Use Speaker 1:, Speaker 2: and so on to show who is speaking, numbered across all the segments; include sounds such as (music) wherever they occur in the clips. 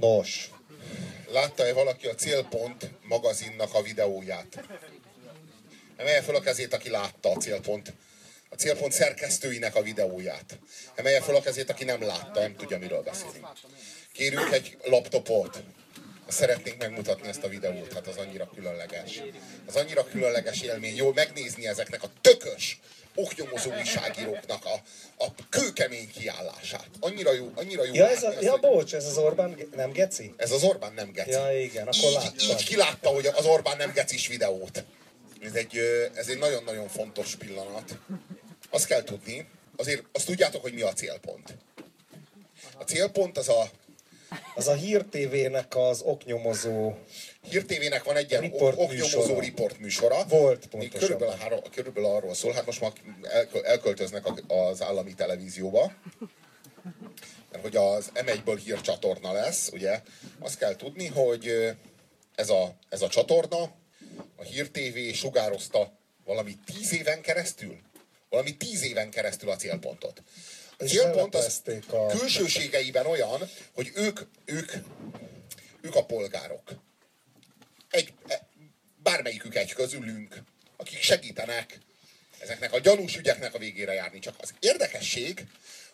Speaker 1: Nos,
Speaker 2: Látta-e valaki a Célpont magazinnak a videóját? Emelje fel a kezét, aki látta a Célpont. A Célpont szerkesztőinek a videóját. Emelje fel a kezét, aki nem látta, nem tudja, miről beszélünk. Kérünk egy laptopot. Szeretnénk megmutatni ezt a videót, hát az annyira különleges. Az annyira különleges élmény. Jó megnézni ezeknek a tökös, oknyomozó újságíróknak a, a kőkemény kiállását. Annyira jó, annyira jó.
Speaker 1: ja, ez a,
Speaker 2: látni
Speaker 1: ja
Speaker 2: hogy-
Speaker 1: bocs, ez az Orbán, nem geci?
Speaker 2: ez az Orbán nem geci.
Speaker 1: Ja, igen, akkor
Speaker 2: így,
Speaker 1: láttam.
Speaker 2: így kilátta, hogy az Orbán nem gecis videót. Ez egy, ez egy nagyon-nagyon fontos pillanat. Azt kell tudni, azért azt tudjátok, hogy mi a célpont. A célpont az a
Speaker 1: Az a Hír TV-nek az oknyomozó
Speaker 2: Hír TV-nek van egy ilyen
Speaker 1: Riport
Speaker 2: oknyomozó
Speaker 1: műsora.
Speaker 2: riport műsora.
Speaker 1: Volt,
Speaker 2: Még
Speaker 1: pontosabban.
Speaker 2: Körülbelül, három, körülbelül arról szól, hát most már elkö- elköltöznek az állami televízióba, mert hogy az M1-ből hírcsatorna lesz, ugye, azt kell tudni, hogy ez a, ez a csatorna, a Hír TV sugározta valami tíz éven keresztül, valami tíz éven keresztül a célpontot. Célpont az
Speaker 1: a-
Speaker 2: külsőségeiben olyan, hogy ők, ők, ők a polgárok. Egy, e- bármelyikük egy közülünk, akik segítenek ezeknek a gyanús ügyeknek a végére járni. Csak az érdekesség,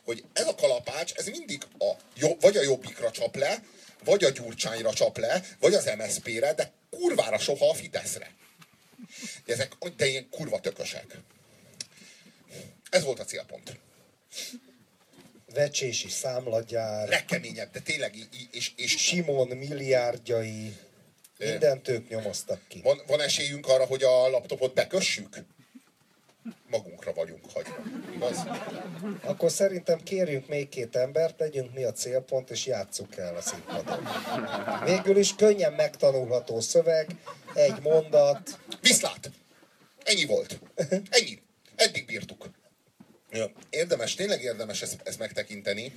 Speaker 2: hogy ez a kalapács, ez mindig a, jobb, vagy a jobbikra csap le, vagy a gyurcsányra csap le, vagy az MSZP-re, de kurvára soha a Fideszre. De ezek de ilyen kurva tökösek. Ez volt a célpont.
Speaker 1: Vecsési számlagyár,
Speaker 2: Legkeményebb, de tényleg, és, és
Speaker 1: Simon milliárdjai, mindent ők nyomoztak ki.
Speaker 2: van, van esélyünk arra, hogy a laptopot bekössük? Magunkra vagyunk hagyva. Igaz?
Speaker 1: Akkor szerintem kérjünk még két embert, legyünk mi a célpont, és játsszuk el a színpadon. Végül is könnyen megtanulható szöveg, egy mondat,
Speaker 2: Viszlát! Ennyi volt. Ennyi. Eddig bírtuk. Érdemes, tényleg érdemes ezt, ezt megtekinteni,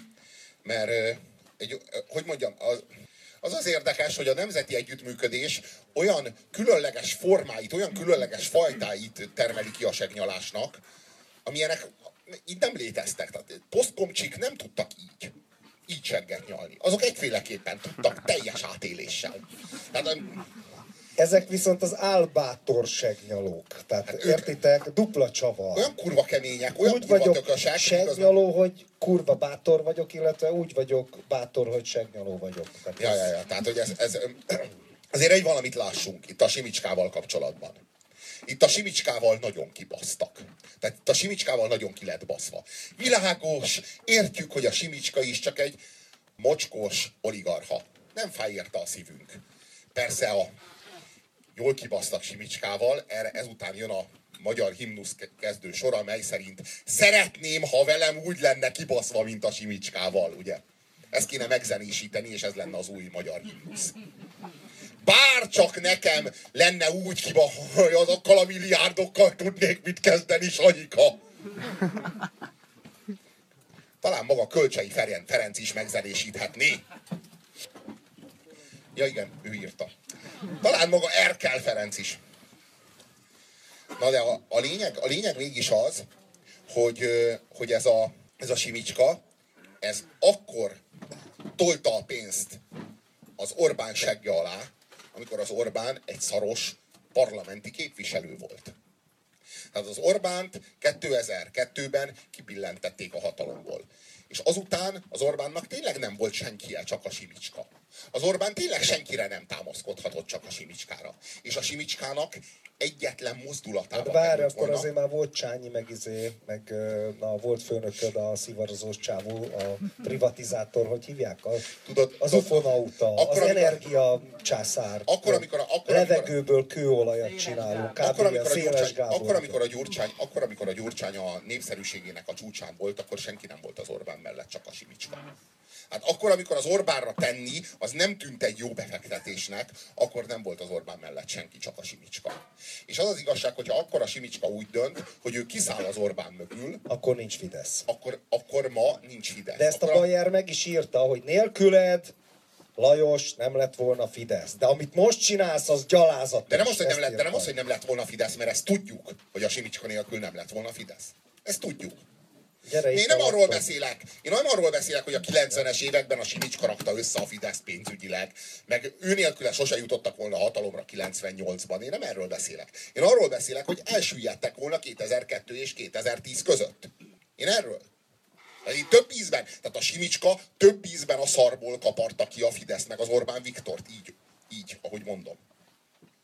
Speaker 2: mert egy, hogy mondjam, az, az az érdekes, hogy a nemzeti együttműködés olyan különleges formáit, olyan különleges fajtáit termeli ki a segnyalásnak, amilyenek így nem léteztek. Tehát posztkomcsik nem tudtak így így segget nyalni. Azok egyféleképpen tudtak, teljes átéléssel. Tehát
Speaker 1: ezek viszont az álbátor segnyalók. Tehát értitek, dupla csavar.
Speaker 2: olyan kurva kemények, olyan
Speaker 1: úgy
Speaker 2: kurva
Speaker 1: vagyok
Speaker 2: tökösek,
Speaker 1: segnyaló, hogy kurva bátor vagyok, illetve úgy vagyok bátor, hogy segnyaló vagyok. Tehát
Speaker 2: Ja,
Speaker 1: ez-
Speaker 2: ja, ja. Tehát, hogy ez, ez, (clears throat) azért egy valamit lássunk itt a Simicskával kapcsolatban. Itt a Simicskával nagyon kibasztak. Tehát itt a Simicskával nagyon ki lett baszva. Világos, értjük, hogy a Simicska is csak egy mocskos oligarha. Nem fáj érte a szívünk. Persze a jól kibasztak Simicskával, erre ezután jön a magyar himnusz ke- kezdő sora, mely szerint szeretném, ha velem úgy lenne kibaszva, mint a Simicskával, ugye? Ezt kéne megzenésíteni, és ez lenne az új magyar himnusz. Bár csak nekem lenne úgy kiba, hogy azokkal a milliárdokkal tudnék mit kezdeni, Sanyika. Talán maga Kölcsei Ferenc is megzenésíthetné. Ja igen, ő írta. Talán maga Erkel Ferenc is. Na de a, a, lényeg, a lényeg mégis az, hogy, hogy ez, a, ez a simicska, ez akkor tolta a pénzt az Orbán segge alá, amikor az Orbán egy szaros parlamenti képviselő volt. Tehát az Orbánt 2002-ben kibillentették a hatalomból. És azután az Orbánnak tényleg nem volt senkie, csak a Simicska. Az Orbán tényleg senkire nem támaszkodhatott, csak a Simicskára. És a Simicskának egyetlen mozdulatával
Speaker 1: Hát várj, akkor
Speaker 2: volna-
Speaker 1: azért már volt Csányi, meg izé, meg na, volt főnököd a szivarozós csávó, a privatizátor, hogy hívják? A,
Speaker 2: Tudod,
Speaker 1: az ufonauta, az
Speaker 2: amikor-
Speaker 1: energia császár.
Speaker 2: Akkor, amikor a- akkor, amikor-
Speaker 1: Levegőből kőolajat csinálunk, kb.
Speaker 2: akkor, amikor a,
Speaker 1: Széles
Speaker 2: Gyurcsány,
Speaker 1: Gábor.
Speaker 2: akkor, amikor a Gyurcsány, akkor, amikor a Gyurcsány a népszerűségének a csúcsán volt, akkor senki nem volt az Orbán mellett, csak a Simicska. Hát akkor, amikor az Orbánra tenni, az nem tűnt egy jó befektetésnek, akkor nem volt az Orbán mellett senki, csak a Simicska. És az az igazság, hogyha akkor a Simicska úgy dönt, hogy ő kiszáll az Orbán mögül,
Speaker 1: Akkor nincs Fidesz.
Speaker 2: akkor, akkor ma nincs Fidesz.
Speaker 1: De ezt a
Speaker 2: akkor
Speaker 1: Bayer meg is írta, hogy nélküled Lajos nem lett volna Fidesz. De amit most csinálsz, az gyalázatos.
Speaker 2: De nem az, hogy nem, lett, de nem az, hogy nem lett volna Fidesz, mert ezt tudjuk, hogy a Simicska nélkül nem lett volna Fidesz. Ezt tudjuk.
Speaker 1: Gyere
Speaker 2: Én nem arról
Speaker 1: laptop.
Speaker 2: beszélek. Én nem arról beszélek, hogy a 90-es években a Simicska rakta össze a Fidesz pénzügyileg, meg ő nélküle sose jutottak volna hatalomra 98-ban. Én nem erről beszélek. Én arról beszélek, hogy elsüllyedtek volna 2002 és 2010 között. Én erről. Tehát így több ízben, tehát a Simicska több ízben a szarból kaparta ki a Fidesz meg az Orbán Viktort. Így, így, ahogy mondom.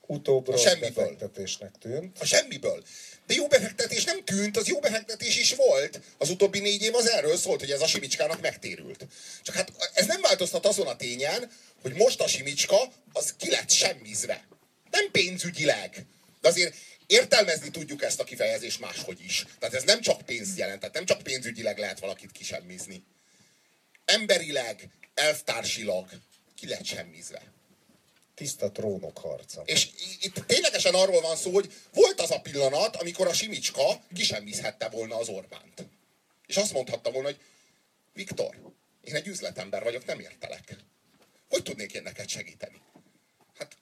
Speaker 1: Utóbb
Speaker 2: A semmiből.
Speaker 1: befektetésnek tűnt.
Speaker 2: A semmiből. De jó befektetés nem tűnt, az jó befektetés is volt. Az utóbbi négy év az erről szólt, hogy ez a Simicskának megtérült. Csak hát ez nem változtat azon a tényen, hogy most a Simicska az ki lett semmizve. Nem pénzügyileg. De azért értelmezni tudjuk ezt a kifejezést máshogy is. Tehát ez nem csak pénzt jelent, tehát nem csak pénzügyileg lehet valakit kisemmizni. Emberileg, elvtársilag ki lett semmizve.
Speaker 1: Tiszta trónok harca.
Speaker 2: És itt ténylegesen arról van szó, hogy volt az a pillanat, amikor a Simicska kisemmizhette volna az Orbánt. És azt mondhatta volna, hogy Viktor, én egy üzletember vagyok, nem értelek. Hogy tudnék én neked segíteni? Hát,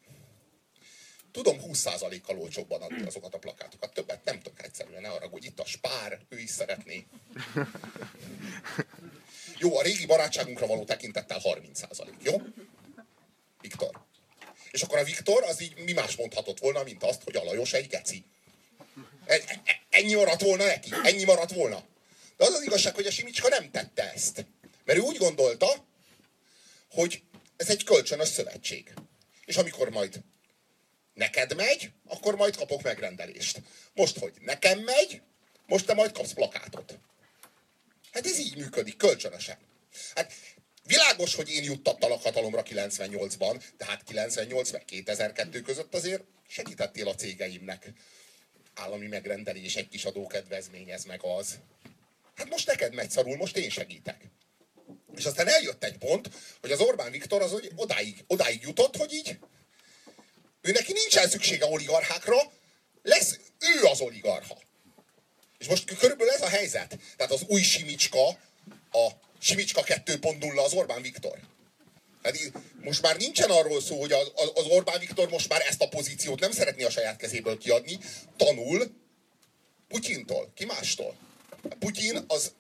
Speaker 2: tudom 20%-kal olcsóbban adni azokat a plakátokat. Többet nem tudok egyszerűen, ne arra, hogy itt a spár, ő is szeretné. (laughs) Jó, a régi barátságunkra való tekintettel 30%, jó? Viktor. És akkor a Viktor az így mi más mondhatott volna, mint azt, hogy a Lajos egy geci. E- e- Ennyi maradt volna neki, ennyi maradt volna. De az az igazság, hogy a Simicska nem tette ezt. Mert ő úgy gondolta, hogy ez egy kölcsönös szövetség. És amikor majd neked megy, akkor majd kapok megrendelést. Most, hogy nekem megy, most te majd kapsz plakátot. Hát ez így működik, kölcsönösen. Hát világos, hogy én juttattalak hatalomra 98-ban, de hát 98 meg 2002 között azért segítettél a cégeimnek. Állami megrendelés, egy kis adókedvezmény, ez meg az. Hát most neked megy szarul, most én segítek. És aztán eljött egy pont, hogy az Orbán Viktor az hogy odáig, odáig jutott, hogy így ő neki nincsen szüksége oligarchákra, lesz ő az oligarcha. És most körülbelül ez a helyzet. Tehát az új Simicska, a Simicska 2.0 az Orbán Viktor. Így most már nincsen arról szó, hogy az, az- Orbán Viktor most már ezt a pozíciót nem szeretné a saját kezéből kiadni, tanul Putyintól, ki mástól. Putyin az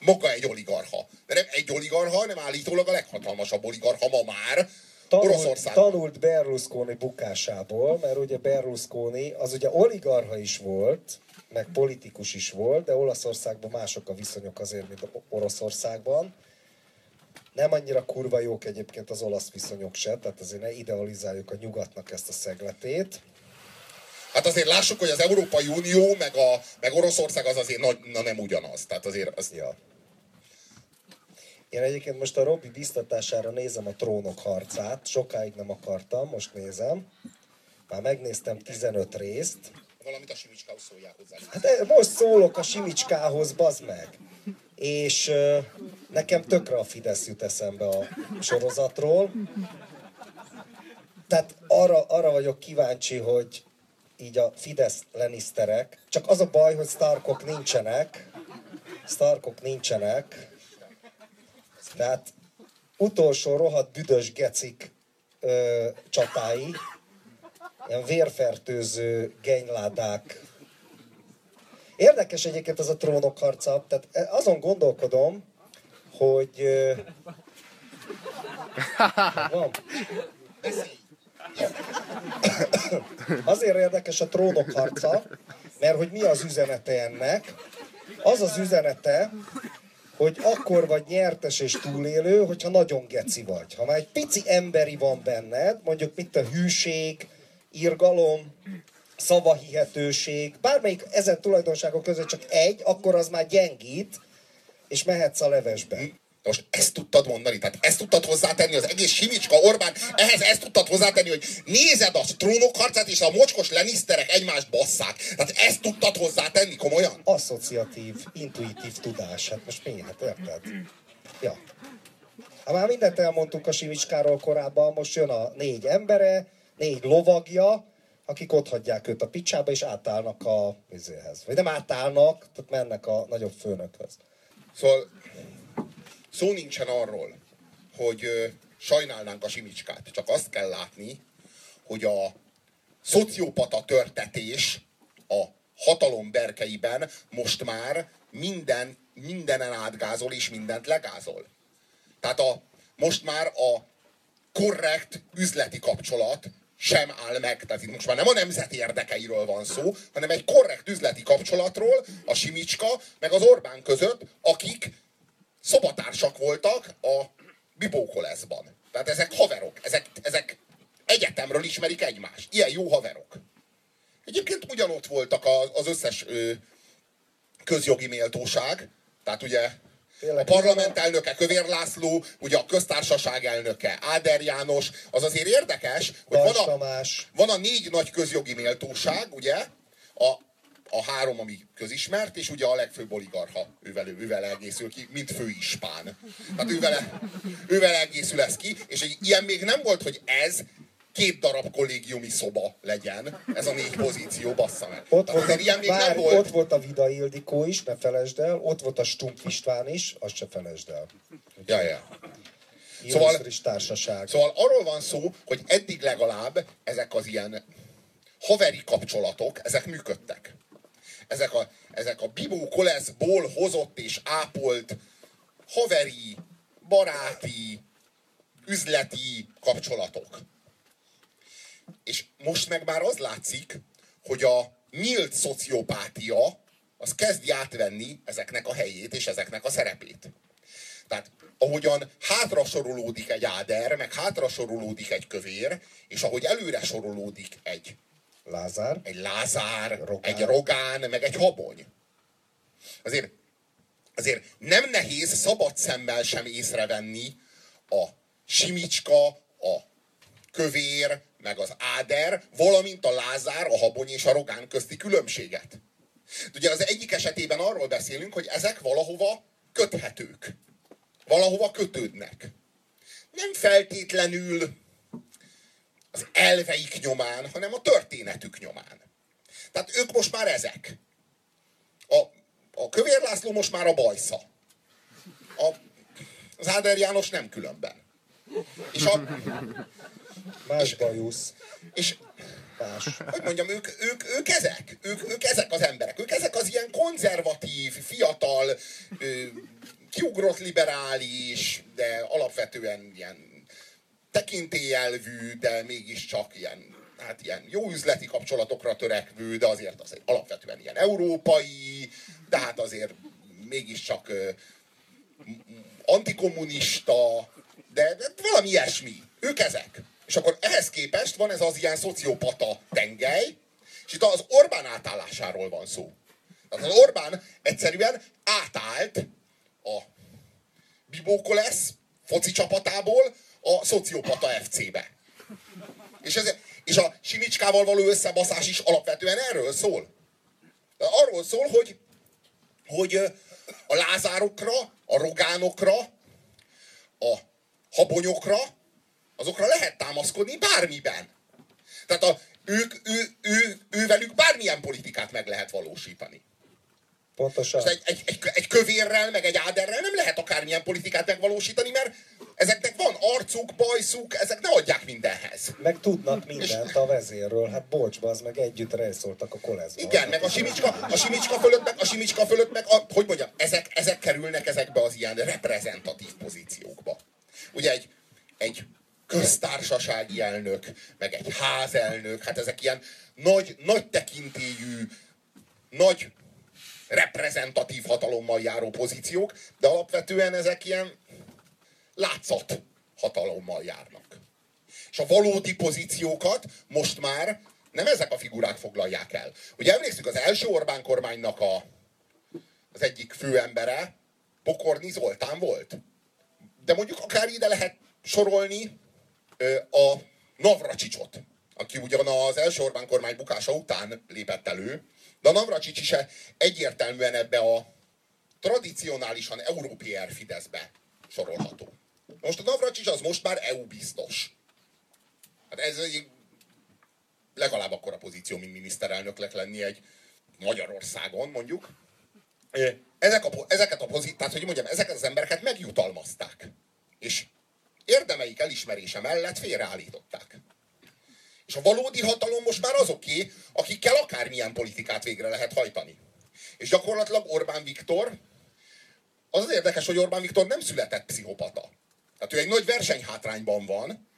Speaker 2: maga egy oligarcha. De nem egy oligarcha, hanem állítólag a leghatalmasabb oligarcha ma már
Speaker 1: Tanult, tanult Berlusconi bukásából, mert ugye Berlusconi az ugye oligarha is volt, meg politikus is volt, de Olaszországban mások a viszonyok azért, mint Oroszországban. Nem annyira kurva jók egyébként az olasz viszonyok se, tehát azért ne idealizáljuk a nyugatnak ezt a szegletét.
Speaker 2: Hát azért lássuk, hogy az Európai Unió meg, a, meg Oroszország az azért nagy, na nem ugyanaz. Tehát azért az,
Speaker 1: Ja. Én egyébként most a Robi biztatására nézem a trónok harcát, sokáig nem akartam, most nézem. Már megnéztem 15 részt.
Speaker 2: Valamit a Simicskához szólják hozzá.
Speaker 1: Hát eh, most szólok a Simicskához, bazd meg. És ö, nekem tökre a Fidesz jut eszembe a sorozatról. Tehát arra, arra vagyok kíváncsi, hogy így a Fidesz leniszterek, csak az a baj, hogy Starkok nincsenek, Starkok nincsenek, tehát utolsó rohadt büdös gecik ö, csatái, ilyen vérfertőző genyládák. Érdekes egyébként ez a trónok harca, tehát azon gondolkodom, hogy... Van. Azért érdekes a trónok harca, mert hogy mi az üzenete ennek? Az az üzenete, hogy akkor vagy nyertes és túlélő, hogyha nagyon geci vagy. Ha már egy pici emberi van benned, mondjuk mint a hűség, irgalom, szavahihetőség, bármelyik ezen tulajdonságok között csak egy, akkor az már gyengít, és mehetsz a levesbe.
Speaker 2: Most ezt tudtad mondani, tehát ezt tudtad hozzátenni, az egész Simicska Orbán, ehhez ezt tudtad hozzátenni, hogy nézed a trónok harcát, és a mocskos leniszterek egymást basszák. Tehát ezt tudtad hozzátenni komolyan?
Speaker 1: Asszociatív, intuitív tudás. Hát most mi? Hát érted? Ja. Ha már mindent elmondtunk a Simicskáról korábban, most jön a négy embere, négy lovagja, akik ott hagyják őt a picsába, és átállnak a vizéhez. Vagy nem átállnak, tehát mennek a nagyobb főnökhöz.
Speaker 2: Szóval szó nincsen arról, hogy ö, sajnálnánk a Simicskát. Csak azt kell látni, hogy a szociopata törtetés a hatalom berkeiben most már minden mindenen átgázol és mindent legázol. Tehát a, most már a korrekt üzleti kapcsolat sem áll meg. Tehát itt most már nem a nemzeti érdekeiről van szó, hanem egy korrekt üzleti kapcsolatról a Simicska meg az Orbán között, akik szobatársak voltak a Bibókoleszban. Tehát ezek haverok, ezek, ezek egyetemről ismerik egymást. Ilyen jó haverok. Egyébként ugyanott voltak az összes közjogi méltóság, tehát ugye a parlament elnöke Kövér László, ugye a köztársaság elnöke Áder János, az azért érdekes, hogy van a, van a négy nagy közjogi méltóság, ugye, a, a három, ami közismert, és ugye a legfőbb oligarha, ővel, ővel egészül ki, mint főispán. Tehát ővel, ővel egészül ez ki, és egy ilyen még nem volt, hogy ez két darab kollégiumi szoba legyen, ez a négy pozíció, bassza meg.
Speaker 1: Ott, volt, a, ilyen még bár, nem volt. ott volt a Vida Ildikó is, ne felejtsd el, ott volt a Stump István is, azt se felejtsd el.
Speaker 2: Ja, ja.
Speaker 1: Szóval, társaság.
Speaker 2: szóval arról van szó, hogy eddig legalább ezek az ilyen haveri kapcsolatok, ezek működtek. Ezek a, ezek a Bibó Koleszból hozott és ápolt haveri, baráti, üzleti kapcsolatok. Most meg már az látszik, hogy a nyílt szociopátia az kezdi átvenni ezeknek a helyét és ezeknek a szerepét. Tehát ahogyan hátra sorolódik egy áder, meg hátra sorolódik egy kövér, és ahogy előre sorolódik egy
Speaker 1: Lázár,
Speaker 2: egy Lázár, Rogán. egy Rogán, meg egy Habony. Azért, azért nem nehéz szabad szemmel sem észrevenni a Simicska, a kövér, meg az áder, valamint a lázár, a habony és a rogán közti különbséget. Ugye az egyik esetében arról beszélünk, hogy ezek valahova köthetők. Valahova kötődnek. Nem feltétlenül az elveik nyomán, hanem a történetük nyomán. Tehát ők most már ezek. A, a Kövér László most már a bajsza. A, az Áder János nem különben. És a,
Speaker 1: Más bajusz.
Speaker 2: És Más. hogy mondjam, ők, ők, ők ezek. Ők, ők ezek az emberek. Ők ezek az ilyen konzervatív, fiatal, kiugrott liberális, de alapvetően ilyen tekintélyelvű, de mégiscsak ilyen, hát ilyen jó üzleti kapcsolatokra törekvő, de azért az alapvetően ilyen európai, de hát azért mégiscsak antikommunista, de, de valami ilyesmi. Ők ezek. És akkor ehhez képest van ez az ilyen szociopata tengely, és itt az Orbán átállásáról van szó. Tehát az Orbán egyszerűen átállt a Bibókolesz foci csapatából a szociopata FC-be. És, ez, és a Simicskával való összebaszás is alapvetően erről szól. De arról szól, hogy, hogy a lázárokra, a rogánokra, a habonyokra, azokra lehet támaszkodni bármiben. Tehát a, ők, ő, ő, ő, velük bármilyen politikát meg lehet valósítani.
Speaker 1: Pontosan.
Speaker 2: egy, egy, egy, egy kövérrel, meg egy áderrel nem lehet akármilyen politikát megvalósítani, mert ezeknek van arcuk, bajszuk, ezek ne adják mindenhez.
Speaker 1: Meg tudnak mindent a vezérről. Hát bocs, az meg együtt rejszoltak a koleszba.
Speaker 2: Igen, meg a simicska, a simicska fölött, meg, a simicska fölött, meg a, hogy mondjam, ezek, ezek kerülnek ezekbe az ilyen reprezentatív pozíciókba. Ugye egy, egy köztársasági elnök, meg egy házelnök, hát ezek ilyen nagy, nagy tekintélyű, nagy reprezentatív hatalommal járó pozíciók, de alapvetően ezek ilyen látszat hatalommal járnak. És a valódi pozíciókat most már nem ezek a figurák foglalják el. Ugye emlékszünk, az első Orbán kormánynak a, az egyik főembere Pokorni Zoltán volt. De mondjuk akár ide lehet sorolni a Navracsicsot, aki ugyan az első Orbán kormány bukása után lépett elő, de a Navracsics is egyértelműen ebbe a tradicionálisan európér Fideszbe sorolható. Most a Navracsics az most már EU biztos. Hát ez egy legalább akkora pozíció, mint miniszterelnöknek lenni egy Magyarországon, mondjuk. Ezek a, ezeket a pozíciót, tehát hogy mondjam, ezeket az embereket megjutalmazták. És érdemeik elismerése mellett félreállították. És a valódi hatalom most már azoké, akikkel akármilyen politikát végre lehet hajtani. És gyakorlatilag Orbán Viktor az az érdekes, hogy Orbán Viktor nem született pszichopata. Tehát ő egy nagy versenyhátrányban van,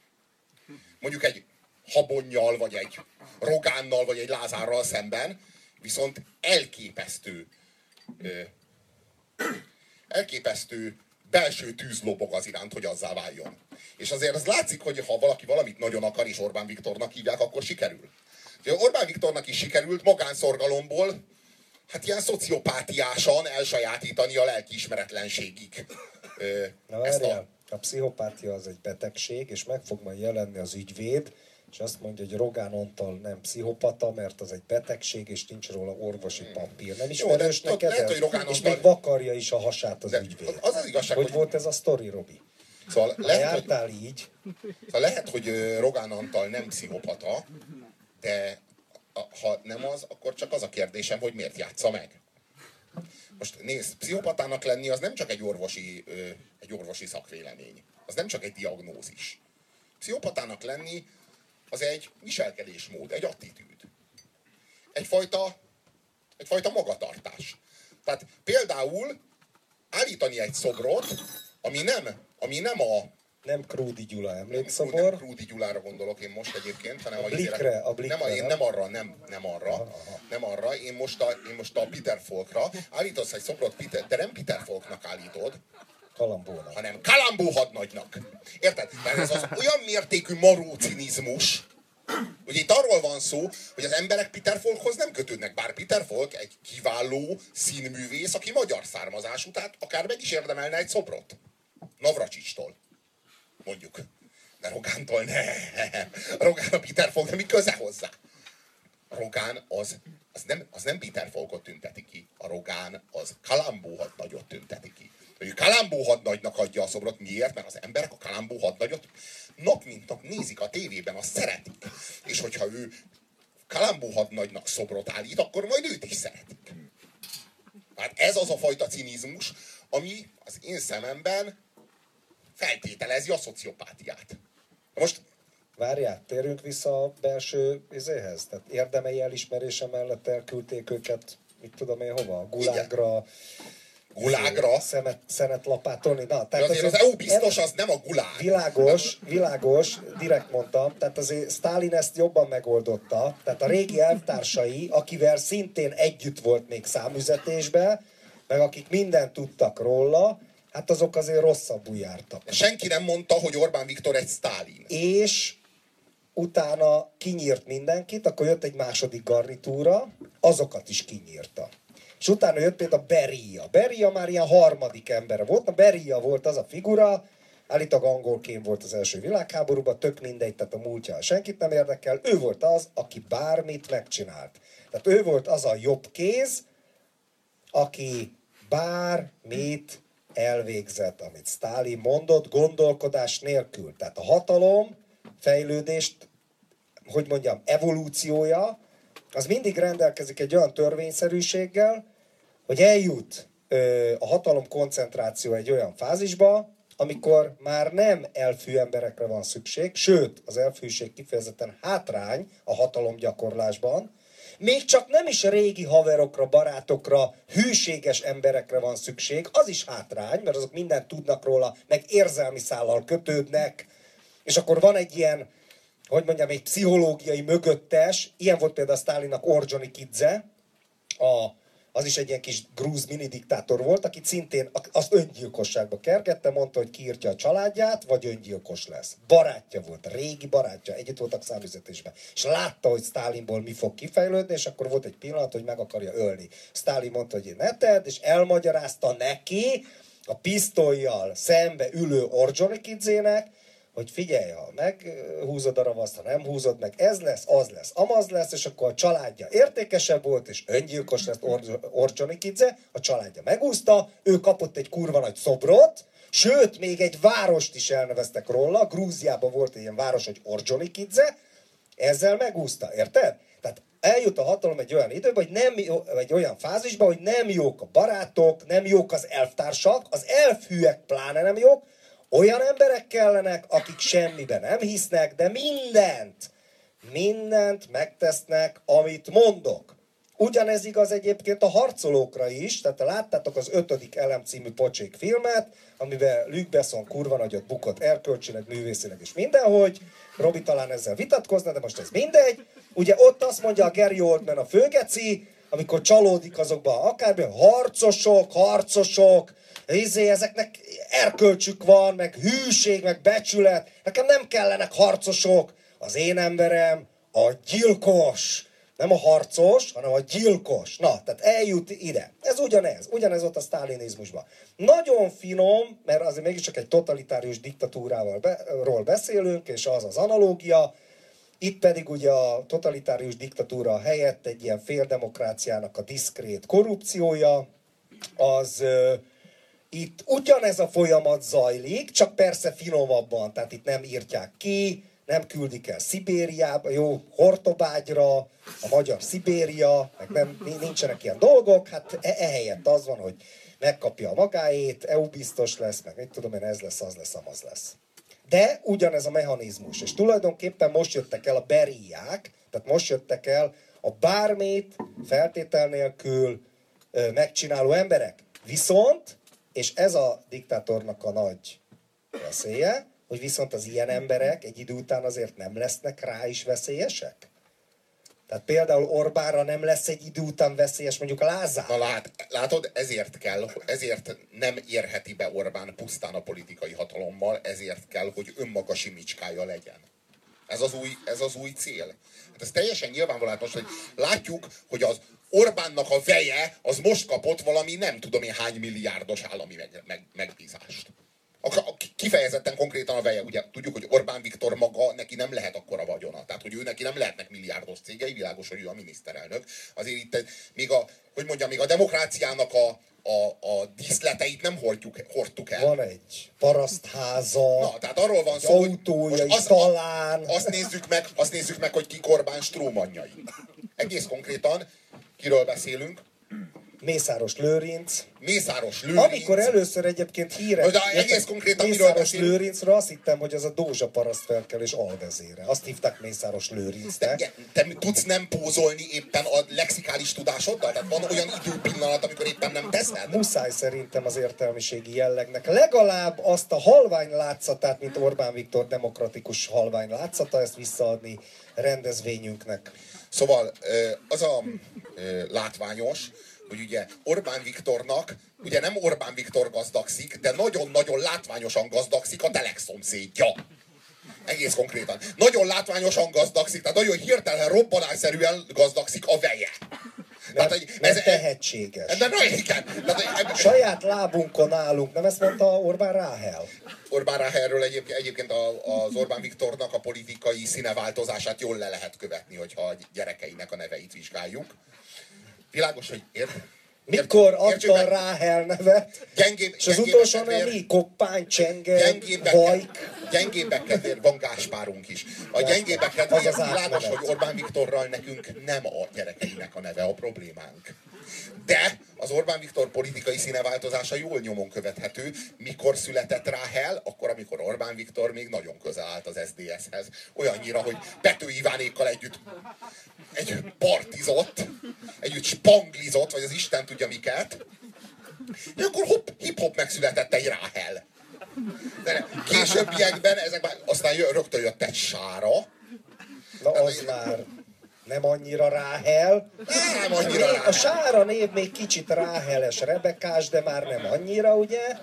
Speaker 2: mondjuk egy habonnyal, vagy egy rogánnal, vagy egy lázárral szemben, viszont elképesztő elképesztő belső tűz lobog az iránt, hogy azzá váljon. És azért az látszik, hogy ha valaki valamit nagyon akar, és Orbán Viktornak hívják, akkor sikerül. Orbán Viktornak is sikerült magánszorgalomból, hát ilyen szociopátiásan elsajátítani a lelkiismeretlenségig.
Speaker 1: Ezt a... a pszichopátia az egy betegség, és meg fog majd jelenni az ügyvéd, és azt mondja, hogy Rogán Antal nem pszichopata, mert az egy betegség, és nincs róla orvosi papír. Nem ismerős neked lehet, hogy Rogán És még vakarja is a hasát az ügyvéd.
Speaker 2: Az az igazság,
Speaker 1: hogy, hogy volt ez a sztori, Robi?
Speaker 2: Szóval lehet,
Speaker 1: hogy, így.
Speaker 2: Szóval lehet, hogy Rogán Antal nem pszichopata, de ha nem az, akkor csak az a kérdésem, hogy miért játsza meg. Most nézd, pszichopatának lenni az nem csak egy orvosi, egy orvosi szakvélemény. Az nem csak egy diagnózis. Pszichopatának lenni az egy viselkedésmód, egy attitűd. Egyfajta, egyfajta magatartás. Tehát például állítani egy szobrot, ami nem, ami nem a
Speaker 1: nem Krúdi Gyula emlékszobor. Nem
Speaker 2: Krúdi Gyulára gondolok én most egyébként, hanem
Speaker 1: a, a blikre, a
Speaker 2: blikre, nem, a, én nem arra, nem, nem arra, aha, aha. nem arra, én most, a, én most a Peter Folkra. Állítasz egy szobrot, Peter, de nem Peter Folknak állítod,
Speaker 1: Kalambónak.
Speaker 2: hanem Kalambó hadnagynak. Érted? Mert ez az olyan mértékű maró cinizmus, hogy itt arról van szó, hogy az emberek Peter Folkhoz nem kötődnek, bár Peter Folk egy kiváló színművész, aki magyar származású, tehát akár meg is érdemelne egy szobrot. Navracsicstól. Mondjuk. De Rogántól ne. (laughs) Rogán a Peter Folk, de mi köze hozzá? Rogán az, az, nem, az nem Peter Folkot tünteti ki. A Rogán az Kalambó hadnagyot tünteti ki. Hogy Kalambó hadnagynak adja a szobrot. Miért? Mert az emberek a Kalambó hadnagyot nap mint nap nézik a tévében, azt szeretik. És hogyha ő Kalambó hadnagynak szobrot állít, akkor majd őt is szeretik. Hát ez az a fajta cinizmus, ami az én szememben feltételezi a szociopátiát. Most
Speaker 1: Várjál, térjünk vissza a belső izéhez. Tehát érdemei elismerése mellett elküldték őket, mit tudom én hova, gulágra,
Speaker 2: Gulágra?
Speaker 1: Szemet, szenet lapátolni. Na,
Speaker 2: tehát azért az EU biztos, az nem a gulág.
Speaker 1: Világos, világos, direkt mondtam. Tehát azért Stalin ezt jobban megoldotta. Tehát a régi elvtársai, akivel szintén együtt volt még számüzetésbe, meg akik mindent tudtak róla, hát azok azért rosszabbul jártak.
Speaker 2: Senki nem mondta, hogy Orbán Viktor egy Stalin.
Speaker 1: És utána kinyírt mindenkit, akkor jött egy második garnitúra, azokat is kinyírta. És utána jött például Beria. Beria már ilyen harmadik ember volt. A Beria volt az a figura, állítólag angolként volt az első világháborúban, tök mindegy, tehát a múltja senkit nem érdekel. Ő volt az, aki bármit megcsinált. Tehát ő volt az a jobb kéz, aki bármit elvégzett, amit Stalin mondott, gondolkodás nélkül. Tehát a hatalom fejlődést, hogy mondjam, evolúciója, az mindig rendelkezik egy olyan törvényszerűséggel, hogy eljut a hatalom koncentráció egy olyan fázisba, amikor már nem elfű emberekre van szükség, sőt, az elfűség kifejezetten hátrány a hatalom gyakorlásban, még csak nem is régi haverokra, barátokra, hűséges emberekre van szükség, az is hátrány, mert azok mindent tudnak róla, meg érzelmi szállal kötődnek, és akkor van egy ilyen, hogy mondjam, egy pszichológiai mögöttes, ilyen volt például a Stálinnak Orjoni Kidze, a az is egy ilyen kis grúz mini diktátor volt, aki szintén azt öngyilkosságba kergette, mondta, hogy kiírtja a családját, vagy öngyilkos lesz. Barátja volt, régi barátja, együtt voltak számüzetésben. És látta, hogy Stálinból mi fog kifejlődni, és akkor volt egy pillanat, hogy meg akarja ölni. Stálin mondta, hogy ne tedd, és elmagyarázta neki, a pisztolyjal szembe ülő Ordzsonikidzének, hogy figyelj, ha meghúzod a ravaszt, ha nem húzod meg, ez lesz, az lesz, amaz lesz, és akkor a családja értékesebb volt, és öngyilkos lett Or- Orcsoni Kidze, a családja megúszta, ő kapott egy kurva nagy szobrot, sőt, még egy várost is elneveztek róla, Grúziában volt egy ilyen város, hogy Orcsoni Kidze, ezzel megúszta, érted? Tehát eljut a hatalom egy olyan időben, hogy nem jó, egy olyan fázisban, hogy nem jók a barátok, nem jók az elvtársak, az elfűek pláne nem jók, olyan emberek kellenek, akik semmiben nem hisznek, de mindent, mindent megtesznek, amit mondok. Ugyanez igaz egyébként a harcolókra is, tehát láttátok az ötödik elem című pocsék filmet, amiben Luc Besson kurva nagyot bukott erkölcsileg, művészileg és mindenhogy. Robi talán ezzel vitatkozna, de most ez mindegy. Ugye ott azt mondja a Gary Oldman a főgeci, amikor csalódik azokban akármi, harcosok, harcosok, izé, ezeknek erkölcsük van, meg hűség, meg becsület. Nekem nem kellenek harcosok. Az én emberem a gyilkos. Nem a harcos, hanem a gyilkos. Na, tehát eljut ide. Ez ugyanez. Ugyanez ott a sztálinizmusban. Nagyon finom, mert azért mégiscsak egy totalitárius diktatúrával be, ról beszélünk, és az az analógia, itt pedig ugye a totalitárius diktatúra helyett egy ilyen féldemokráciának a diszkrét korrupciója, az itt ugyanez a folyamat zajlik, csak persze finomabban, tehát itt nem írtják ki, nem küldik el Szibériába, jó, Hortobágyra, a magyar Szibéria, meg nem, nincsenek ilyen dolgok, hát e- ehelyett az van, hogy megkapja a magáét, EU biztos lesz, meg mit tudom én, ez lesz, az lesz, amaz lesz. De ugyanez a mechanizmus, és tulajdonképpen most jöttek el a beríják, tehát most jöttek el a bármit feltétel nélkül megcsináló emberek. Viszont és ez a diktátornak a nagy veszélye, hogy viszont az ilyen emberek egy idő után azért nem lesznek rá is veszélyesek? Tehát például Orbánra nem lesz egy idő után veszélyes mondjuk Lázár.
Speaker 2: Na lát, látod, ezért kell, ezért nem érheti be Orbán pusztán a politikai hatalommal, ezért kell, hogy önmaga simicskája legyen. Ez az új, ez az új cél. Hát ez teljesen nyilvánvaló, most, hogy látjuk, hogy az Orbánnak a veje az most kapott valami nem tudom én hány milliárdos állami meg, meg, megbízást. A, a, kifejezetten konkrétan a veje, ugye tudjuk, hogy Orbán Viktor maga neki nem lehet akkora vagyona. Tehát, hogy ő neki nem lehetnek milliárdos cégei, világos, hogy ő a miniszterelnök. Azért itt még a, hogy mondjam, még a demokráciának a, a, a díszleteit nem hordjuk, hordtuk el.
Speaker 1: Van egy parasztháza,
Speaker 2: Na, tehát arról van
Speaker 1: szó, autója hogy az, talán.
Speaker 2: Azt nézzük, meg, azt nézzük meg, hogy ki Orbán strómanjai. Egész konkrétan Kiről beszélünk?
Speaker 1: Mészáros Lőrinc.
Speaker 2: Mészáros Lőrinc.
Speaker 1: Amikor először egyébként híres.
Speaker 2: De egész konkrétan
Speaker 1: Mészáros Lőrincről azt hittem, hogy az a Dózsa parasztfelkelés alvezére. Azt hívták Mészáros Lőrincnek.
Speaker 2: Te, te tudsz nem pózolni éppen a lexikális tudásoddal? Tehát van olyan időpillanat, amikor éppen nem teszed?
Speaker 1: Muszáj szerintem az értelmiségi jellegnek. Legalább azt a halvány látszatát, mint Orbán Viktor demokratikus halvány látszata, ezt visszaadni rendezvényünknek.
Speaker 2: Szóval az a látványos, hogy ugye Orbán Viktornak, ugye nem Orbán Viktor gazdagszik, de nagyon-nagyon látványosan gazdagszik a Telex szomszédja. Egész konkrétan. Nagyon látványosan gazdagszik, tehát nagyon hirtelen robbanásszerűen gazdagszik a veje.
Speaker 1: Mert, tehát, ez, mert tehetséges.
Speaker 2: De na, igen. Tehát,
Speaker 1: Saját lábunkon állunk, nem ezt mondta Orbán Ráhel?
Speaker 2: Orbán Ráhelről egyébként, egyébként az Orbán Viktornak a politikai színeváltozását jól le lehet követni, hogyha a gyerekeinek a neveit vizsgáljuk. Világos, hogy ér,
Speaker 1: mikor adta a Ráhel nevet?
Speaker 2: Gyengébb,
Speaker 1: és az utolsó nem mi? Koppány, Csenge, Vajk.
Speaker 2: Gyengébbek kedvéért van Gáspárunk is. A gyengébbek kedvéért világos, hogy Orbán Viktorral nekünk nem a gyerekeinek a neve a problémánk. De az Orbán Viktor politikai színeváltozása jól nyomon követhető. Mikor született Ráhel? Akkor, amikor Orbán Viktor még nagyon közel állt az SZDSZ-hez. Olyannyira, hogy Pető Ivánékkal együtt együtt partizott, együtt spanglizott, vagy az Isten tudja miket. És akkor hopp, hip-hop megszületett egy Ráhel. De későbbiekben ezekben aztán rögtön jött egy sára.
Speaker 1: Na az már nem annyira ráhel.
Speaker 2: Nem annyira ráhel.
Speaker 1: A sára név még kicsit ráheles, rebekás, de már nem annyira, ugye?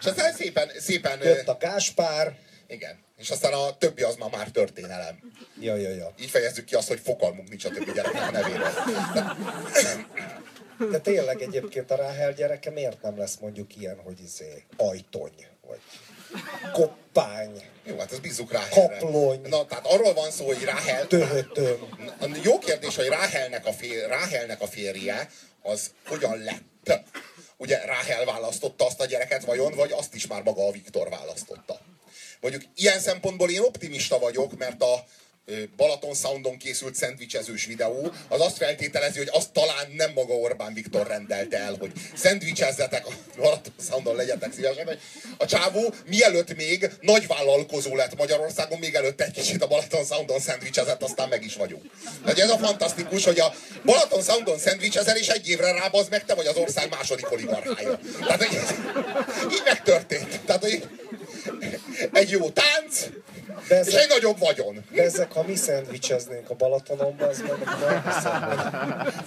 Speaker 2: És aztán szépen, szépen...
Speaker 1: Jött a Gáspár.
Speaker 2: Igen. És aztán a többi az már már történelem.
Speaker 1: Ja, ja, ja.
Speaker 2: Így fejezzük ki azt, hogy fokalmunk nincs a többi gyereknek a nevéről.
Speaker 1: De tényleg egyébként a Ráhel gyereke miért nem lesz mondjuk ilyen, hogy izé, ajtony, vagy koppány.
Speaker 2: Jó, hát ez bízzuk rá.
Speaker 1: Kaplony.
Speaker 2: Na, tehát arról van szó, hogy Ráhel...
Speaker 1: Töhötöm.
Speaker 2: Jó kérdés, hogy Ráhelnek a, fér, Ráhelnek a férje az hogyan lett? Ugye Ráhel választotta azt a gyereket vajon, vagy azt is már maga a Viktor választotta? Mondjuk ilyen szempontból én optimista vagyok, mert a, Balaton Soundon készült szendvicsezős videó, az azt feltételezi, hogy azt talán nem maga Orbán Viktor rendelte el, hogy szendvicsezzetek a Balaton Soundon, legyetek szívesek. A csávó mielőtt még nagy vállalkozó lett Magyarországon, még előtt egy kicsit a Balaton Soundon szendvicsezett, aztán meg is vagyunk. Tehát ez a fantasztikus, hogy a Balaton Soundon szendvicsezel, és egy évre rábaz meg te vagy az ország második oligarchája. Tehát, hogy így megtörtént. Tehát, egy jó tánc, de ezek, és egy nagyobb vagyon.
Speaker 1: De ezek, ha mi szendvicseznénk a Balatonomba, az meg nem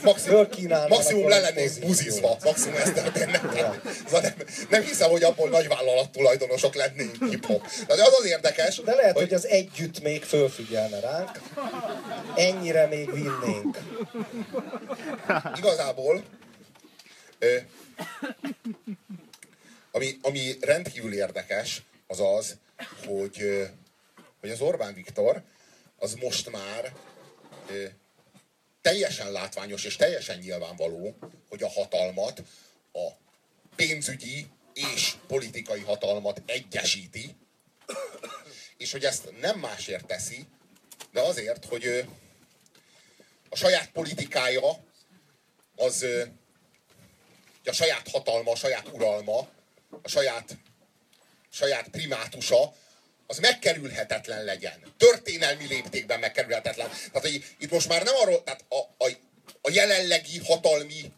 Speaker 1: hogy
Speaker 2: maximum le lennénk buzizva, maximum ez történne. Ja. Szóval nem, nem hiszem, hogy abból nagyvállalat tulajdonosok lennénk hip-hop. De az az érdekes,
Speaker 1: De lehet, hogy, hogy az együtt még fölfigyelne ránk. Ennyire még vinnénk.
Speaker 2: Igazából ö, ami, ami rendkívül érdekes, az az, hogy, hogy az Orbán Viktor az most már teljesen látványos és teljesen nyilvánvaló, hogy a hatalmat, a pénzügyi és politikai hatalmat egyesíti, és hogy ezt nem másért teszi, de azért, hogy a saját politikája az a saját hatalma, a saját uralma a saját, saját primátusa, az megkerülhetetlen legyen. Történelmi léptékben megkerülhetetlen. Tehát, hogy itt most már nem arról, tehát a, a, a jelenlegi hatalmi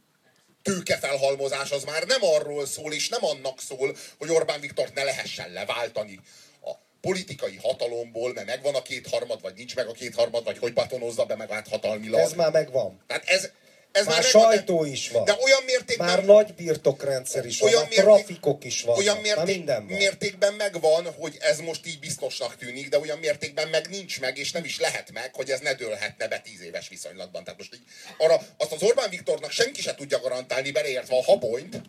Speaker 2: tőkefelhalmozás az már nem arról szól, és nem annak szól, hogy Orbán Viktort ne lehessen leváltani a politikai hatalomból, mert megvan a kétharmad, vagy nincs meg a kétharmad, vagy hogy batonozza be magát hatalmilag.
Speaker 1: Ez már megvan.
Speaker 2: Tehát ez,
Speaker 1: ez már, már sajtó is van.
Speaker 2: De olyan mértékben...
Speaker 1: Már nagy birtokrendszer is olyan van, mérték, trafikok is van.
Speaker 2: Olyan mérték, minden van. mértékben megvan, hogy ez most így biztosnak tűnik, de olyan mértékben meg nincs meg, és nem is lehet meg, hogy ez ne dőlhetne be tíz éves viszonylatban. Tehát most így arra, azt az Orbán Viktornak senki se tudja garantálni, beleértve a Habonyt,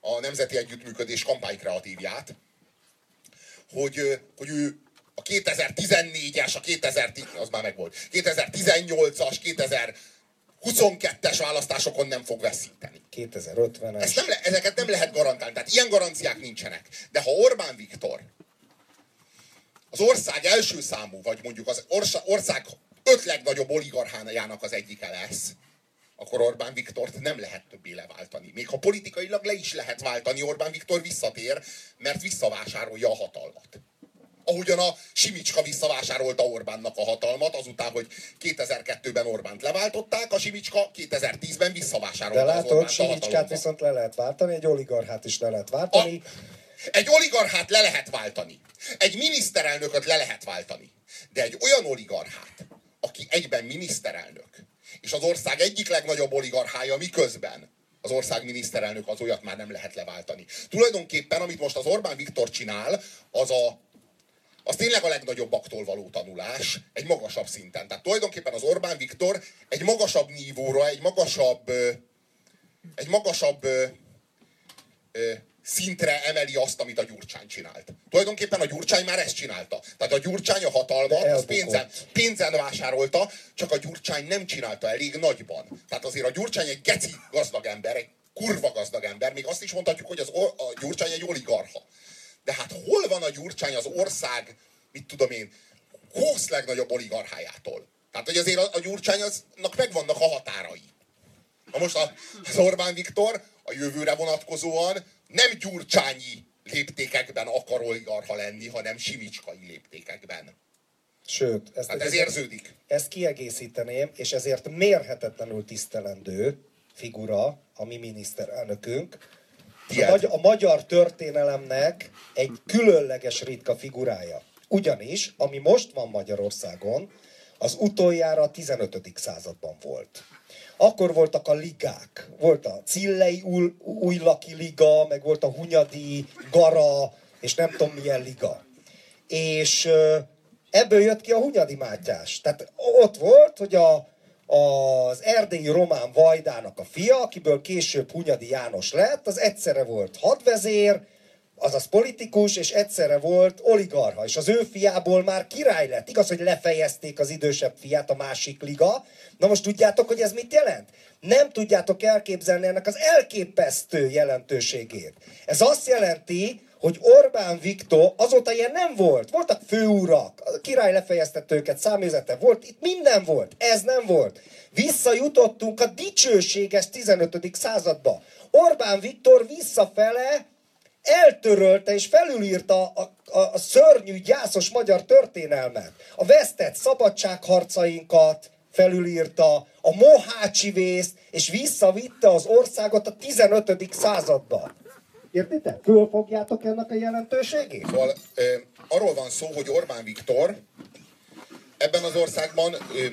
Speaker 2: a Nemzeti Együttműködés kampánykreatívját, hogy, hogy ő a 2014-es, a 2010, az már megvolt, 2018-as, 2000 22-es választásokon nem fog veszíteni.
Speaker 1: 2050-es.
Speaker 2: Ezt nem le, ezeket nem lehet garantálni. Tehát ilyen garanciák nincsenek. De ha Orbán Viktor az ország első számú, vagy mondjuk az ország öt legnagyobb oligarchájának az egyike lesz, akkor Orbán Viktort nem lehet többé leváltani. Még ha politikailag le is lehet váltani, Orbán Viktor visszatér, mert visszavásárolja a hatalmat ahogyan a Simicska visszavásárolta Orbánnak a hatalmat, azután, hogy 2002-ben Orbánt leváltották, a Simicska 2010-ben visszavásárolta
Speaker 1: De látod, az Simicskát viszont le lehet váltani, egy oligarchát is le lehet váltani. A,
Speaker 2: egy oligarchát le lehet váltani. Egy miniszterelnököt le lehet váltani. De egy olyan oligarchát, aki egyben miniszterelnök, és az ország egyik legnagyobb oligarchája miközben az ország miniszterelnök, az olyat már nem lehet leváltani. Tulajdonképpen, amit most az Orbán Viktor csinál, az a az tényleg a legnagyobbak való tanulás, egy magasabb szinten. Tehát tulajdonképpen az Orbán Viktor egy magasabb nívóra, egy magasabb, egy magasabb szintre emeli azt, amit a Gyurcsány csinált. Tulajdonképpen a Gyurcsány már ezt csinálta. Tehát a Gyurcsány a hatalmat az pénzen, pénzen vásárolta, csak a Gyurcsány nem csinálta elég nagyban. Tehát azért a Gyurcsány egy geci gazdag ember, egy kurva gazdag ember, még azt is mondhatjuk, hogy az, a Gyurcsány egy oligarha. De hát hol van a Gyurcsány az ország, mit tudom én, 20 legnagyobb oligarchájától? Tehát, hogy azért a, a Gyurcsánynak megvannak a határai. Na most az Orbán Viktor a jövőre vonatkozóan nem gyurcsányi léptékekben akar oligarha lenni, hanem simicskai léptékekben.
Speaker 1: Sőt,
Speaker 2: ezt, hát ez érződik.
Speaker 1: Ezt kiegészíteném, és ezért mérhetetlenül tisztelendő figura a mi miniszterelnökünk, a, magy- a magyar történelemnek egy különleges ritka figurája. Ugyanis, ami most van Magyarországon, az utoljára a 15. században volt. Akkor voltak a ligák. Volt a Cillei Újlaki Liga, meg volt a Hunyadi, Gara, és nem tudom milyen liga. És ebből jött ki a Hunyadi Mátyás. Tehát ott volt, hogy a az erdélyi román Vajdának a fia, akiből később Hunyadi János lett, az egyszerre volt hadvezér, azaz politikus, és egyszerre volt oligarha, és az ő fiából már király lett. Igaz, hogy lefejezték az idősebb fiát a másik liga. Na most tudjátok, hogy ez mit jelent? Nem tudjátok elképzelni ennek az elképesztő jelentőségét. Ez azt jelenti, hogy Orbán Viktor, azóta ilyen nem volt. Voltak főurak, a király lefejeztett őket, számézete volt, itt minden volt. Ez nem volt. Visszajutottunk a dicsőséges 15. századba. Orbán Viktor visszafele eltörölte és felülírta a, a, a szörnyű, gyászos magyar történelmet. A vesztett szabadságharcainkat felülírta, a mohácsi vészt, és visszavitte az országot a 15. századba. Értitek? Fölfogjátok ennek a jelentőségét?
Speaker 2: Szóval ö, arról van szó, hogy Orbán Viktor ebben az országban ö,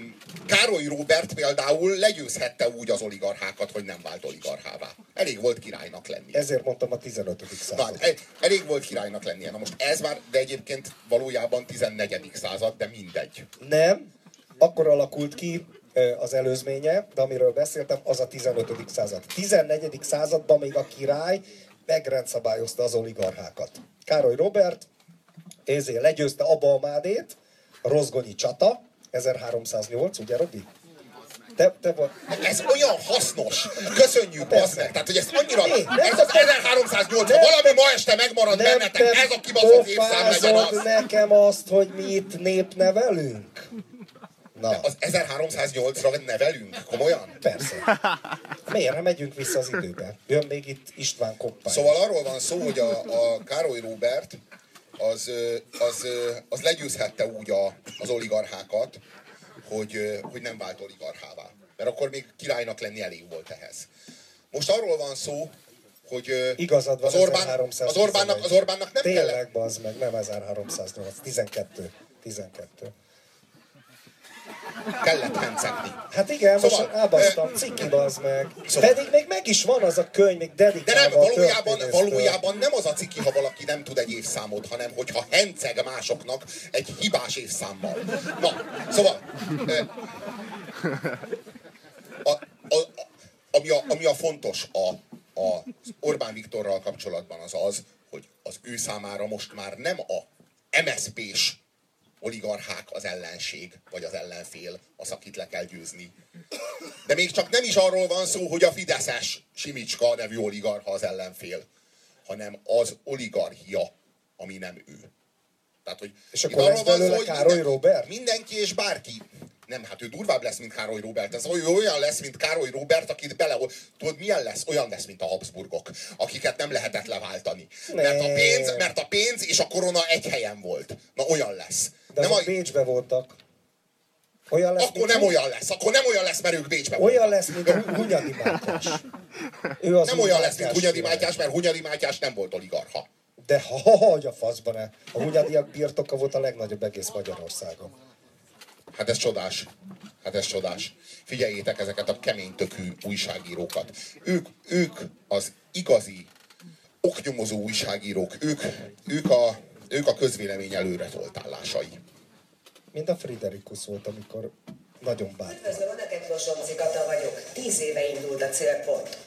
Speaker 2: Károly Róbert például legyőzhette úgy az oligarchákat, hogy nem vált oligarchává. Elég volt királynak lenni.
Speaker 1: Ezért mondtam a 15. század.
Speaker 2: E- elég volt királynak lennie. Na most ez már, de egyébként valójában 14. század, de mindegy.
Speaker 1: Nem, akkor alakult ki az előzménye, de amiről beszéltem, az a 15. század. 14. században még a király megrendszabályozta az oligarchákat. Károly Robert ezért legyőzte Abba Amádét, a Rozgonyi csata, 1308, ugye Robi? Te, te vagy.
Speaker 2: Ez olyan hasznos. Köszönjük, bazd meg. Tehát, hogy ezt annyira...
Speaker 1: Nem
Speaker 2: ez az
Speaker 1: te-
Speaker 2: 1308,
Speaker 1: nem
Speaker 2: valami ma este megmarad
Speaker 1: Nem
Speaker 2: bennetek.
Speaker 1: te
Speaker 2: Ez a kibaszott évszám legyen az.
Speaker 1: nekem azt, hogy mi itt népnevelünk? Na,
Speaker 2: Az 1308-ra nevelünk? Komolyan?
Speaker 1: persze. Miért? Hát megyünk vissza az időbe. Jön még itt István Koppány.
Speaker 2: Szóval arról van szó, hogy a, a Károly Róbert az, az, az legyőzhette úgy a, az oligarchákat, hogy, hogy nem vált oligarchává. Mert akkor még királynak lenni elég volt ehhez. Most arról van szó, hogy
Speaker 1: Igazad van,
Speaker 2: az, Orbán,
Speaker 1: 1311.
Speaker 2: az, Orbánnak, az Orbánnak nem
Speaker 1: Tényleg,
Speaker 2: kellett.
Speaker 1: bazd meg, nem 1308, 12. 12.
Speaker 2: kellett hencegni.
Speaker 1: Hát igen,
Speaker 2: Szóval,
Speaker 1: most elbasztam, ciki bazd meg.
Speaker 2: Szóval-
Speaker 1: Pedig még meg is van az a könyv, még
Speaker 2: De
Speaker 1: dedikálva
Speaker 2: nem,
Speaker 1: a
Speaker 2: valójában, valójában nem az a ciki, ha valaki nem tud egy évszámot, hanem hogyha henceg másoknak egy hibás évszámmal. Na, szóval... ö, A, a, a, ami, a, ami a fontos a, a az Orbán Viktorral kapcsolatban az az, hogy az ő számára most már nem a MSZP-s oligarchák az ellenség, vagy az ellenfél, az, akit le kell győzni. De még csak nem is arról van szó, hogy a Fideszes Simicska nevű oligarcha az ellenfél, hanem az oligarchia, ami nem ő. Tehát, hogy
Speaker 1: És akkor
Speaker 2: arról van
Speaker 1: belőle
Speaker 2: hogy
Speaker 1: Károly Róbert?
Speaker 2: Mindenki és bárki. Nem, hát ő durvább lesz, mint Károly Róbert. Ez oly- olyan lesz, mint Károly Róbert, akit bele... Tudod, milyen lesz? Olyan lesz, mint a Habsburgok, akiket nem lehetett leváltani. Mert a
Speaker 1: Ne.
Speaker 2: pénz, mert a pénz és a korona egy helyen volt. Na, olyan lesz.
Speaker 1: De
Speaker 2: nem
Speaker 1: azok
Speaker 2: a...
Speaker 1: Bécsbe voltak. Olyan lesz,
Speaker 2: Akkor nem
Speaker 1: Hu-
Speaker 2: olyan lesz, akkor nem olyan lesz, mert ők Bécsbe
Speaker 1: Olyan
Speaker 2: voltak.
Speaker 1: lesz, mint a Hu- Hunyadi Mátyás. Ő az
Speaker 2: Nem olyan lesz, mint Hunyadi. Mátyás, mert Hunyadi Mátyás nem volt oligarcha.
Speaker 1: De ha, ha, hogy a faszba ne. A Hunyadiak birtoka volt a legnagyobb egész Magyarországon.
Speaker 2: Hát ez csodás. Hát ez csodás. Figyeljétek ezeket a keménytökű újságírókat. Ők, ők az igazi oknyomozó újságírók. Ők, ők, a, ők a közvélemény előre toltállásai.
Speaker 1: Mint a Friderikus volt, amikor nagyon bánt.
Speaker 3: Üdvözlöm, a neked Losomci Kata vagyok. Tíz éve indult a célpont.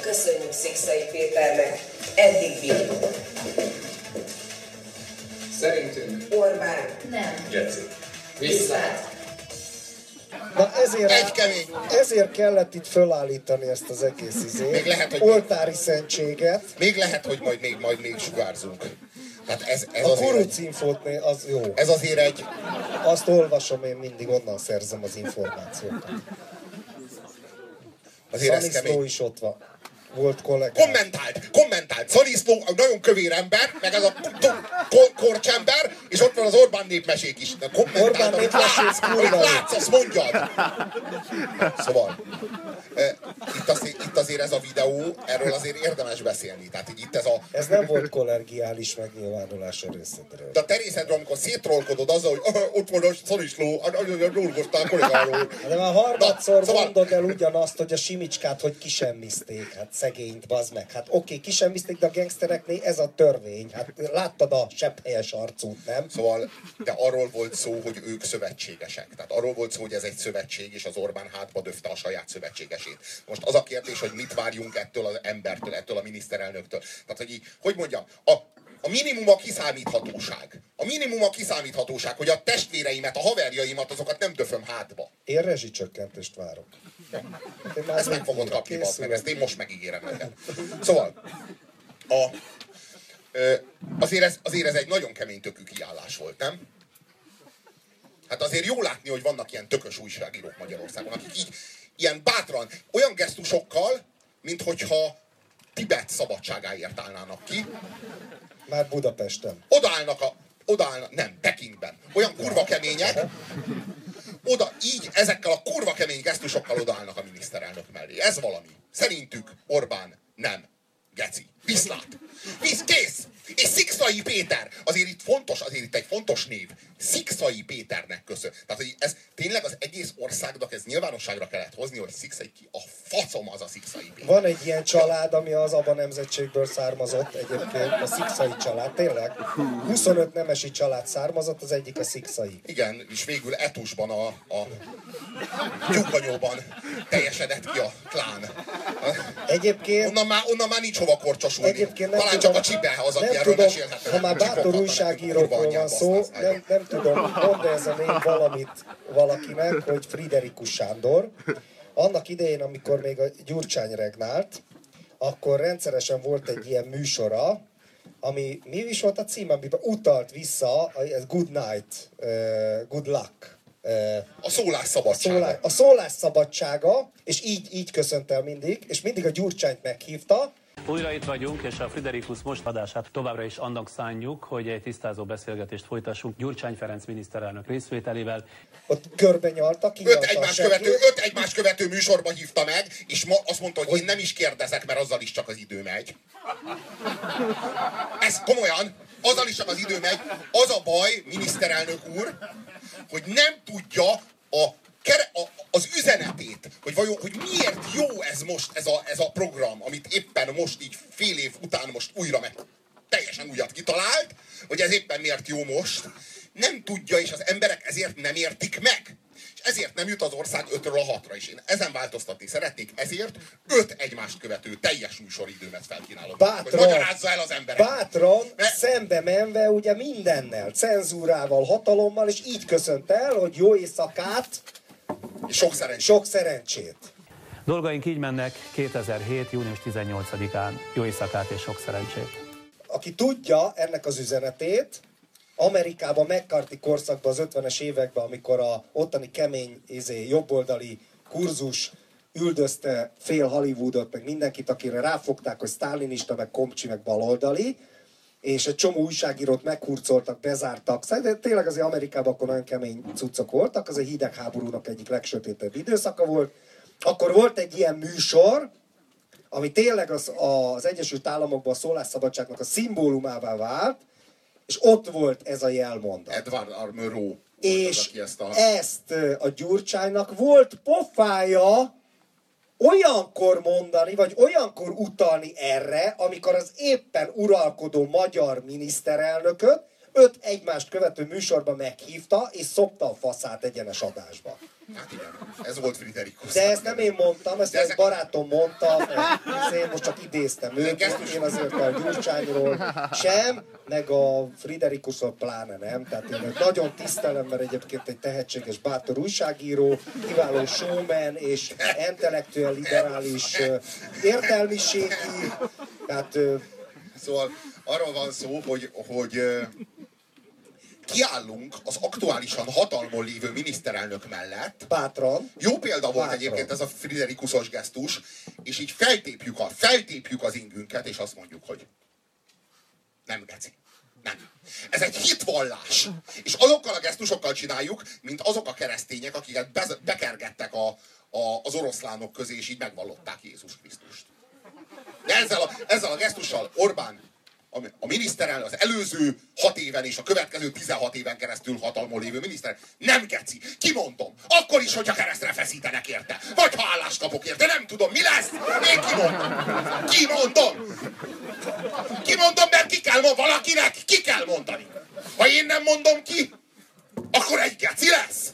Speaker 3: Köszönjük Szikszai Péternek. Eddig bírjuk.
Speaker 4: Szerintünk
Speaker 3: Orbán,
Speaker 5: Nem.
Speaker 4: Geci.
Speaker 3: viszlát.
Speaker 1: Na ezért,
Speaker 2: Egy kemény.
Speaker 1: ezért kellett itt fölállítani ezt az egész izét.
Speaker 2: Még lehet, hogy-
Speaker 1: Oltári szentséget.
Speaker 2: Még lehet, hogy majd még, majd még sugárzunk. Tehát ez, ez,
Speaker 1: A kurucinfót az jó.
Speaker 2: ez azért egy,
Speaker 1: Azt olvasom, én mindig onnan szerzem az információkat.
Speaker 2: azért ez
Speaker 1: Szaniszló
Speaker 2: kemény.
Speaker 1: is ott van. Volt kollégám.
Speaker 2: Kommentált, kommentált. Szaniszló, a nagyon kövér ember, meg ez a korcsember, és ott van az Orbán népmesék is. Na, Kommentált,
Speaker 1: Orbán
Speaker 2: amit látsz, amit látsz, azt mondjad. Szóval, eh, itt azért, itt azért ez a videó, erről azért érdemes beszélni. Tehát így itt ez a,
Speaker 1: Ez nem volt kollegiális megnyilvánulás a részedről.
Speaker 2: de a terészedről, amikor szétrolkodod azzal, hogy "Ah, ott van a Szaniszló, dolgoztál kollégáról.
Speaker 1: De már harmadszor
Speaker 2: Na, szóval-
Speaker 1: mondod el ugyanazt, hogy a Simicskát, hogy kisemmizték. Hát szegényt, bazd meg. Hát oké, kisemmizték, de a gangstereknél ez a törvény. Hát láttad a sepphelyes arcút, nem?
Speaker 2: Szóval, de arról volt szó, hogy ők szövetségesek. Tehát arról volt szó, hogy ez egy szövetség, és az Orbán hátba döfte a saját szövetségesét. Most az a kérdés, hogy mit várjunk ettől az embertől, ettől a miniszterelnöktől. Tehát, hogy így, hogy mondjam, a, a minimum a kiszámíthatóság. A minimum a kiszámíthatóság, hogy a testvéreimet, a haverjaimat, azokat nem döföm hátba.
Speaker 1: Én rezsicsökkentést várok. Én már
Speaker 2: Ezt meg fogod kapni, bazd meg, ezt én most megígérem neked. Szóval, A, ö, azért, ez, azért ez egy nagyon kemény tökű kiállás volt, nem? Hát azért jó látni, hogy vannak ilyen tökös újságírók Magyarországon, akik így ilyen bátran, olyan gesztusokkal, mint hogyha Tibet szabadságáért állnának ki.
Speaker 1: Már Budapesten.
Speaker 2: Odaállnak a... Odaállnak, nem, Pekingben. Olyan kurva kemények, oda így ezekkel a kurva kemény gesztusokkal odaállnak a miniszterelnök mellé. Ez valami. Szerintük Orbán nem. Geci. Viszlát. Visz, kész. És Szikszai Péter. Azért itt fontos, azért itt egy fontos név. Szikszai Péternek köszön. Tehát, hogy ez tényleg az egész országnak ez nyilvánosságra kellett hozni, hogy Szikszai ki a facom az a Szikszai Péter.
Speaker 1: Van egy ilyen család, ami az Aba nemzetségből származott egyébként, a Szikszai család, tényleg. 25 nemesi család származott, az egyik a Szikszai.
Speaker 2: Igen, és végül Etusban a, a tyúkanyóban teljesedett ki a klán.
Speaker 1: Egyébként
Speaker 2: Onnan már, onnan már nincs hova korcsosulni.
Speaker 1: Egyébként nem
Speaker 2: Talán
Speaker 1: tudom,
Speaker 2: csak a csibe az, aki erről
Speaker 1: tudom,
Speaker 2: mesélhetne.
Speaker 1: ha már bátor újságírókról van szó, nem, nem tudom, mond ez a név valamit valakinek, hogy Friderikus Sándor. Annak idején, amikor még a Gyurcsány regnált, akkor rendszeresen volt egy ilyen műsora, ami mi is volt a cím, amiben utalt vissza, a- Good Night, uh, Good Luck. Uh,
Speaker 2: A szólásszabadság.
Speaker 1: szólás, a szólás szabadsága, és így, így köszönt el mindig, és mindig a Gyurcsányt meghívta,
Speaker 4: Újra itt vagyunk, és a Friderikus most adását továbbra is annak szánjuk, hogy egy tisztázó beszélgetést folytassunk Gyurcsány Ferenc miniszterelnök részvételével.
Speaker 1: ott körbe nyalta,
Speaker 2: Öt egymás, követő, öt egymás követő műsorba hívta meg, és ma azt mondta, hogy én nem is kérdezek, mert azzal is csak az idő megy. Ez komolyan, azzal is csak az idő megy. Az a baj, miniszterelnök úr, hogy nem tudja a, a, az üzenetét, hogy vajon, hogy miért jó ez most, ez a, ez a program, amit éppen most így fél év után most újra meg teljesen újat kitalált, hogy ez éppen miért jó most, nem tudja, és az emberek ezért nem értik meg. És ezért nem jut az ország 5-ről a 6-ra is. Én ezen változtatni szeretnék, ezért öt egymást követő teljes műsoridőmet felkínálom.
Speaker 1: Bátran,
Speaker 2: hogy magyarázza el az emberek.
Speaker 1: bátran,
Speaker 2: Mert-
Speaker 1: szembe menve ugye mindennel, cenzúrával, hatalommal, és így köszönt el, hogy jó éjszakát,
Speaker 2: sok szerencsét.
Speaker 1: sok szerencsét.
Speaker 4: Dolgaink így mennek 2007. június 18-án. Jó éjszakát és sok szerencsét!
Speaker 1: Aki tudja ennek az üzenetét, Amerikában McCarthy korszakban, az 50-es években, amikor a ottani kemény izé, jobboldali kurzus üldözte fél Hollywoodot, meg mindenkit, akire ráfogták, hogy sztálinista, meg komcsi, meg baloldali, és egy csomó újságírót meghurcoltak, bezártak. De tényleg azért Amerikában akkor nagyon kemény cuccok voltak, az a hidegháborúnak egyik legsötétebb időszaka volt. Akkor volt egy ilyen műsor, ami tényleg az, az Egyesült Államokban a szólásszabadságnak a szimbólumává vált, és ott volt ez a jelmondat.
Speaker 2: Edward R. Murrow
Speaker 1: És
Speaker 2: az, ezt a...
Speaker 1: ezt a Gyurcsánynak volt pofája olyankor mondani, vagy olyankor utalni erre, amikor az éppen uralkodó magyar miniszterelnököt öt egymást követő műsorba meghívta, és szopta a faszát egyenes adásba.
Speaker 2: Hát igen, ez volt Friderikus.
Speaker 1: De ezt nem én mondtam, ezt
Speaker 2: De
Speaker 1: egy
Speaker 2: ezek-
Speaker 1: barátom mondta, én most csak idéztem őt, én azért a Gyurcsányról sem, meg a Friderikusról pláne nem, tehát én nagyon tisztelem, mert egyébként egy tehetséges, bátor újságíró, kiváló showman és intellektuel liberális értelmiségi, tehát
Speaker 2: Szóval arról van szó, hogy, hogy kiállunk az aktuálisan hatalmon lévő miniszterelnök mellett.
Speaker 1: bátran,
Speaker 2: Jó példa volt
Speaker 1: Bátran.
Speaker 2: egyébként ez a Friderikusos gesztus, és így feltépjük, a, feltépjük az ingünket, és azt mondjuk, hogy nem geci. Nem. Ez egy hitvallás. És azokkal a gesztusokkal csináljuk, mint azok a keresztények, akiket bez, bekergettek a, a, az oroszlánok közé, és így megvallották Jézus Krisztust. De ezzel a, ezzel a gesztussal Orbán a, miniszterelnök, az előző hat éven és a következő 16 éven keresztül hatalmon lévő miniszter nem geci. Kimondom. Akkor is, hogyha keresztre feszítenek érte. Vagy ha állást kapok érte. Nem tudom, mi lesz. Én kimondom. Kimondom. Kimondom, mert ki kell mondani. Valakinek ki kell mondani. Ha én nem mondom ki, akkor egy geci lesz.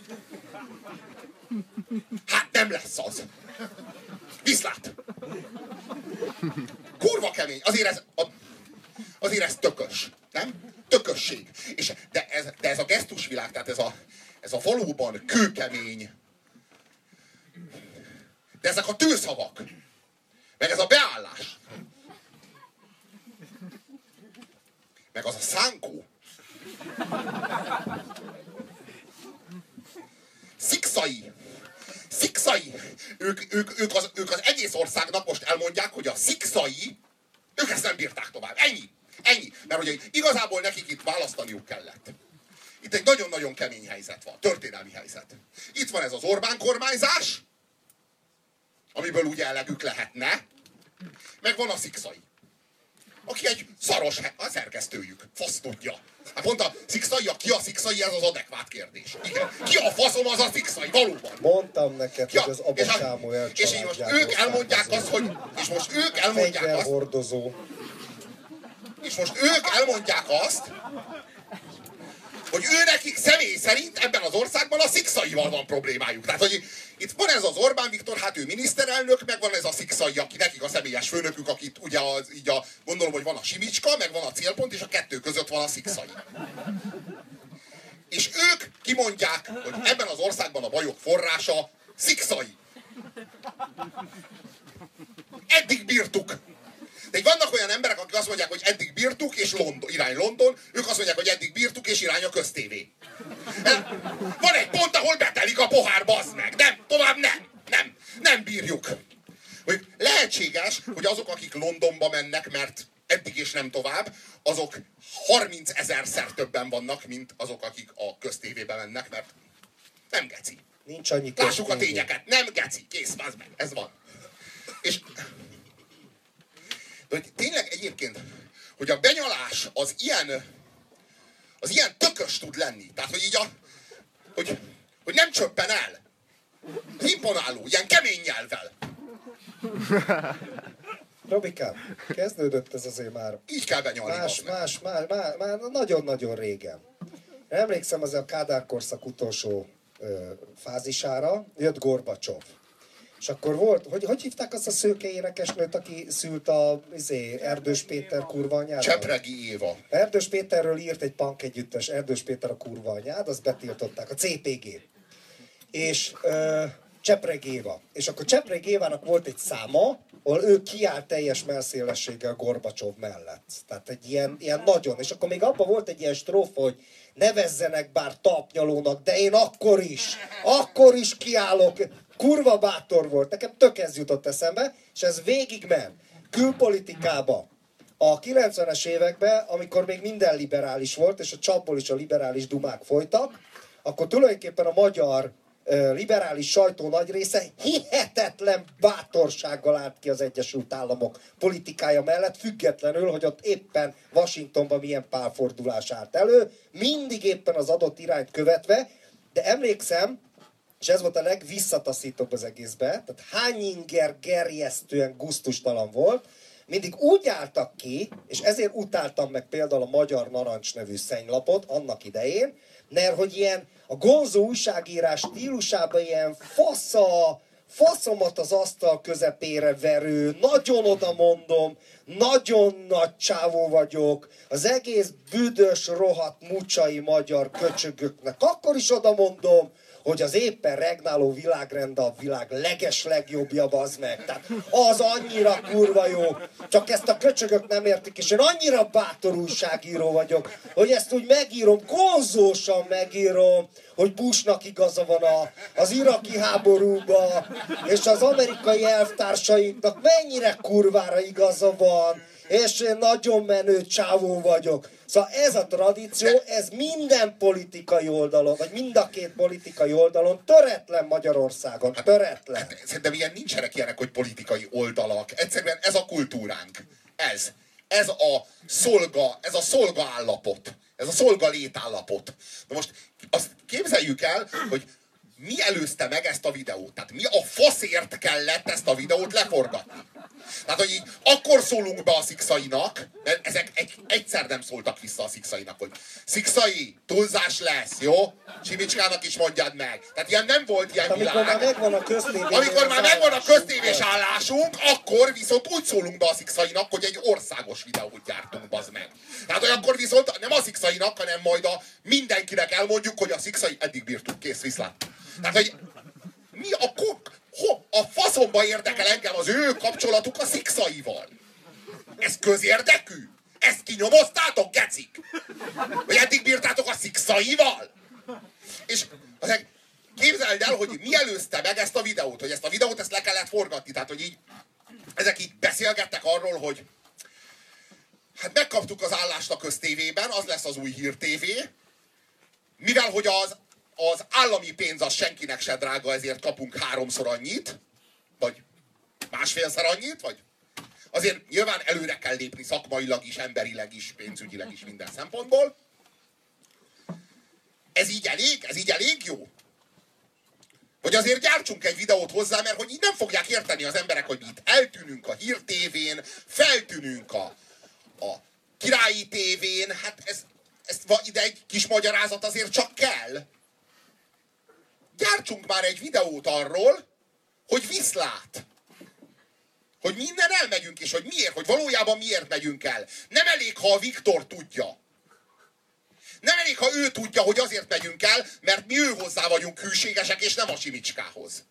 Speaker 2: Hát nem lesz az. Viszlát. Kurva kemény. Azért ez, a, azért ez tökös. Nem? Tökösség. És, de, ez, de ez a gesztusvilág, tehát ez a, ez a valóban kőkemény. De ezek a tőszavak. Meg ez a beállás. meg az a szánkó. Szikszai. Szikszai. Ők, ők, ők, az, ők az egész országnak most elmondják, hogy a szikszai, ők ezt nem bírták tovább. Ennyi. Ugye igazából nekik itt választaniuk kellett. Itt egy nagyon-nagyon kemény helyzet van. Történelmi helyzet. Itt van ez az Orbán kormányzás, amiből ugye elegük lehetne, meg van a szikszai aki egy szaros a szerkesztőjük. Fasz tudja. Hát pont a szikszai, ki a szikszai, ez az adekvát kérdés. Igen. Ki a faszom az a szikszai, valóban.
Speaker 1: Mondtam neked,
Speaker 2: ja,
Speaker 1: hogy az Abasámú
Speaker 2: És így most ők elmondják azt, hogy... És most ők elmondják azt...
Speaker 1: hordozó.
Speaker 2: És most ők elmondják azt, hogy ő nekik személy szerint ebben az országban a szikszaival van problémájuk. Tehát, hogy itt van ez az Orbán Viktor, hát ő miniszterelnök, meg van ez a szikszai, aki nekik a személyes főnökük, akit ugye az, így a, gondolom, hogy van a Simicska, meg van a célpont, és a kettő között van a szikszai. És ők kimondják, hogy ebben az országban a bajok forrása szikszai. Eddig bírtuk. De vannak olyan emberek, akik azt mondják, hogy eddig bírtuk, és London, irány London, ők azt mondják, hogy eddig bírtuk, és irány a köztévé. Van egy pont, ahol betelik a pohár, bazd meg. Nem, tovább nem. Nem, nem bírjuk. Hogy lehetséges, hogy azok, akik Londonba mennek, mert eddig és nem tovább, azok 30 ezerszer többen vannak, mint azok, akik a köztévébe mennek, mert nem geci.
Speaker 1: Nincs annyi
Speaker 2: Lássuk a tényeket. Nem geci. Kész, bazd meg. Ez van. És de hogy tényleg egyébként, hogy a benyalás az ilyen, az ilyen tökös tud lenni. Tehát, hogy így a, hogy, hogy nem csöppen el. Imponáló, ilyen kemény nyelvvel. (laughs)
Speaker 1: Robikám, kezdődött ez azért már.
Speaker 2: Így kell benyalni.
Speaker 1: Más, más, más, már, már nagyon-nagyon régen. Emlékszem az a Kádár korszak utolsó ö, fázisára, jött Gorbacsov. És akkor volt, hogy, hogy hívták azt a szőke énekesnőt, aki szült a izé, Erdős Péter kurva anyád?
Speaker 2: Csepregi Éva.
Speaker 1: Erdős Péterről írt egy punk együttes, Erdős Péter a kurva anyád, azt betiltották, a CPG. És ö, Csepreg Éva. És akkor Csepreg Évának volt egy száma, ahol ő kiállt teljes melszélességgel Gorbacsov mellett. Tehát egy ilyen, ilyen nagyon. És akkor még abban volt egy ilyen strófa, hogy nevezzenek bár tapnyalónak, de én akkor is, akkor is kiállok kurva bátor volt. Nekem tök ez jutott eszembe, és ez végig ment. Külpolitikába. A 90-es években, amikor még minden liberális volt, és a csapból is a liberális dumák folytak, akkor tulajdonképpen a magyar liberális sajtó nagy része hihetetlen bátorsággal állt ki az Egyesült Államok politikája mellett, függetlenül, hogy ott éppen Washingtonban milyen pálfordulás állt elő, mindig éppen az adott irányt követve, de emlékszem, és ez volt a legvisszataszítóbb az egészbe, tehát hány inger gerjesztően guztustalan volt, mindig úgy álltak ki, és ezért utáltam meg például a Magyar Narancs nevű szennylapot annak idején, mert hogy ilyen a gonzó újságírás stílusában ilyen fasza, faszomat az asztal közepére verő, nagyon oda mondom, nagyon nagy csávó vagyok, az egész büdös, rohadt mucsai magyar köcsögöknek. Akkor is oda mondom, hogy az éppen regnáló világrend a világ leges legjobbja, az meg. Tehát az annyira kurva jó. Csak ezt a köcsögök nem értik, és én annyira bátor újságíró vagyok, hogy ezt úgy megírom, konzósan megírom, hogy Bushnak igaza van a, az iraki háborúba, és az amerikai elvtársainknak mennyire kurvára igaza van, és én nagyon menő csávó vagyok. Szóval ez a tradíció, ez minden politikai oldalon, vagy mind a két politikai oldalon töretlen Magyarországon, hát, töretlen. Hát,
Speaker 2: szerintem ilyen nincsenek ilyenek, hogy politikai oldalak. Egyszerűen ez a kultúránk. Ez. Ez a szolga, ez a szolga állapot. Ez a szolga létállapot. Na most azt képzeljük el, hogy mi előzte meg ezt a videót? Tehát mi a faszért kellett ezt a videót leforgatni? Tehát, hogy így akkor szólunk be a szikszainak, mert ezek egy, egyszer nem szóltak vissza a szikszainak, hogy szikszai, túlzás lesz, jó? Simicskának is mondjad meg. Tehát ilyen nem volt ilyen
Speaker 1: Amikor világ. Már megvan a
Speaker 2: Amikor már megvan a köztévés állásunk, akkor viszont úgy szólunk be a szikszainak, hogy egy országos videót gyártunk, bazd meg. Tehát, hogy akkor viszont nem a szikszainak, hanem majd a mindenkinek elmondjuk, hogy a szikszai eddig bírtuk, kész, viszlát. Tehát, hogy mi a kuk, ho, a faszomba érdekel engem az ő kapcsolatuk a szikszaival. Ez közérdekű? Ezt kinyomoztátok, gecik? Vagy eddig bírtátok a szikszaival? És azért képzeld el, hogy mi előzte meg ezt a videót, hogy ezt a videót ezt le kellett forgatni. Tehát, hogy így ezek így beszélgettek arról, hogy hát megkaptuk az állást a köztévében, az lesz az új hírtévé, mivel hogy az, az állami pénz az senkinek se drága, ezért kapunk háromszor annyit, vagy másfélszer annyit, vagy azért nyilván előre kell lépni szakmailag is, emberileg is, pénzügyileg is, minden szempontból. Ez így elég? Ez így elég jó? Vagy azért gyártsunk egy videót hozzá, mert hogy így nem fogják érteni az emberek, hogy mi itt eltűnünk a hírtévén, feltűnünk a, a királyi tévén, hát ez, ez ide egy kis magyarázat azért csak kell. Gyártsunk már egy videót arról, hogy viszlát. Hogy minden elmegyünk, és hogy miért, hogy valójában miért megyünk el. Nem elég, ha a Viktor tudja. Nem elég, ha ő tudja, hogy azért megyünk el, mert mi ő hozzá vagyunk hűségesek, és nem a Simicskához.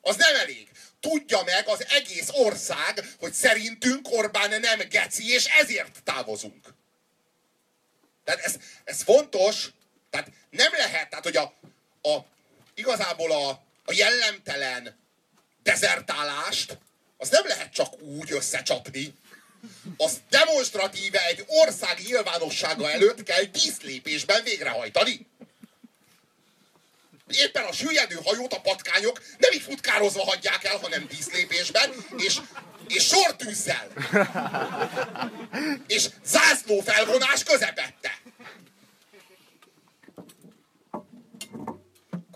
Speaker 2: Az nem elég. Tudja meg az egész ország, hogy szerintünk Orbán nem geci, és ezért távozunk. Tehát ez, ez fontos, tehát nem lehet, tehát hogy a, a igazából a, a jellemtelen dezertálást, az nem lehet csak úgy összecsapni, azt demonstratíve egy ország nyilvánossága előtt kell díszlépésben végrehajtani. Éppen a süllyedő hajót a patkányok nem így futkározva hagyják el, hanem díszlépésben, és, és sortűzzel. És zászló felvonás közepette.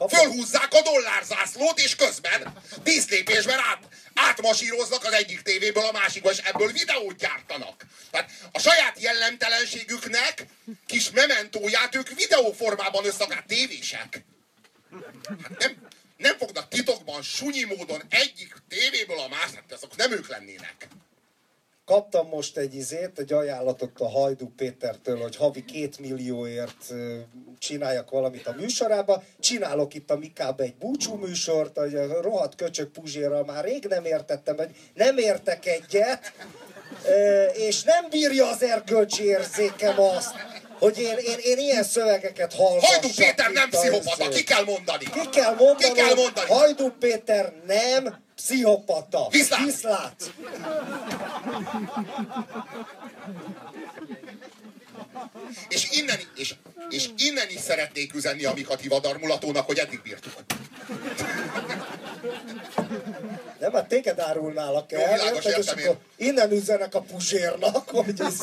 Speaker 2: Fölhúzzák a dollárzászlót, és közben díszlépésben át, átmasíroznak az egyik tévéből a másikba, és ebből videót gyártanak. Tehát a saját jellemtelenségüknek kis mementóját ők videóformában összakát tévések. Hát nem, nem fognak titokban sunyi módon egyik tévéből a másikba, azok nem ők lennének
Speaker 1: kaptam most egy izét, egy ajánlatot a Hajdú Pétertől, hogy havi két millióért csináljak valamit a műsorába. Csinálok itt a Mikába egy búcsú műsort, hogy a rohadt köcsök Puzsérral már rég nem értettem, hogy nem értek egyet, és nem bírja az erkölcsi érzékem azt, hogy én, én, én ilyen szövegeket hallgassak.
Speaker 2: Hajdú Péter nem pszichopata, ki kell mondani.
Speaker 1: Ki kell mondani,
Speaker 2: ki kell mondani.
Speaker 1: Hajdú Péter nem pszichopata.
Speaker 2: Viszlát.
Speaker 1: Viszlát.
Speaker 2: És innen, és, és innen is szeretnék üzenni a Mika Tivadar mulatónak, hogy eddig bírtuk.
Speaker 1: Nem, hát téged árulnálak el.
Speaker 2: Jó,
Speaker 1: érted, és akkor innen üzenek a puzsérnak, hogy ez...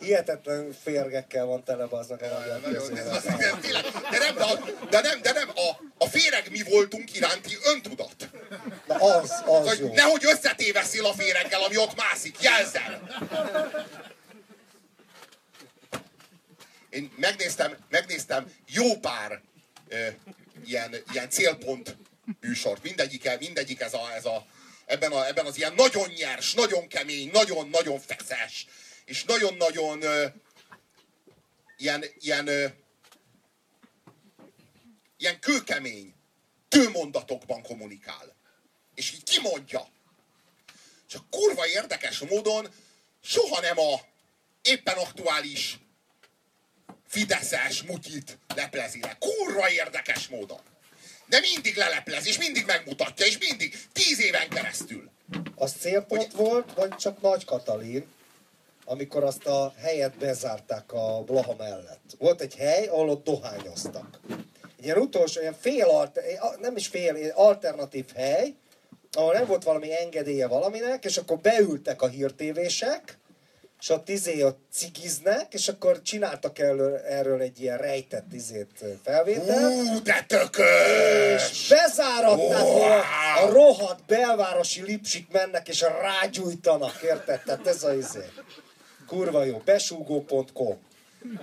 Speaker 1: Hihetetlen férgekkel van tele aznak a
Speaker 2: de nem, de, de nem, de nem, a, a féreg mi voltunk iránti öntudat.
Speaker 1: Na az, az
Speaker 2: hogy
Speaker 1: jó.
Speaker 2: nehogy összetéveszél a féreggel, ami ott mászik, jelzel! Én megnéztem, megnéztem jó pár ö, ilyen, ilyen célpont műsort. Mindegyik, mindegyik ez a, ez a, ebben, a, ebben az ilyen nagyon nyers, nagyon kemény, nagyon-nagyon feszes, és nagyon-nagyon ilyen, ilyen, ö, ilyen kőkemény, tőmondatokban kommunikál. És így kimondja. Csak kurva érdekes módon soha nem a éppen aktuális fideszes mutyit leplezi le. Kurva érdekes módon. De mindig leleplez, és mindig megmutatja, és mindig, tíz éven keresztül.
Speaker 1: Az célpont volt, vagy csak Nagy Katalin, amikor azt a helyet bezárták a Blaha mellett. Volt egy hely, ahol ott dohányoztak. Egy ilyen utolsó, ilyen fél, nem is fél, alternatív hely, ahol nem volt valami engedélye valaminek, és akkor beültek a hírtévések, és ott izé ott cigiznek, és akkor csináltak erről, erről egy ilyen rejtett izét felvételt.
Speaker 2: Hú, de tökös!
Speaker 1: És bezáratták, a, a rohadt belvárosi lipsik mennek, és rágyújtanak, érted? Tehát ez a izé. Kurva jó. Besúgó.com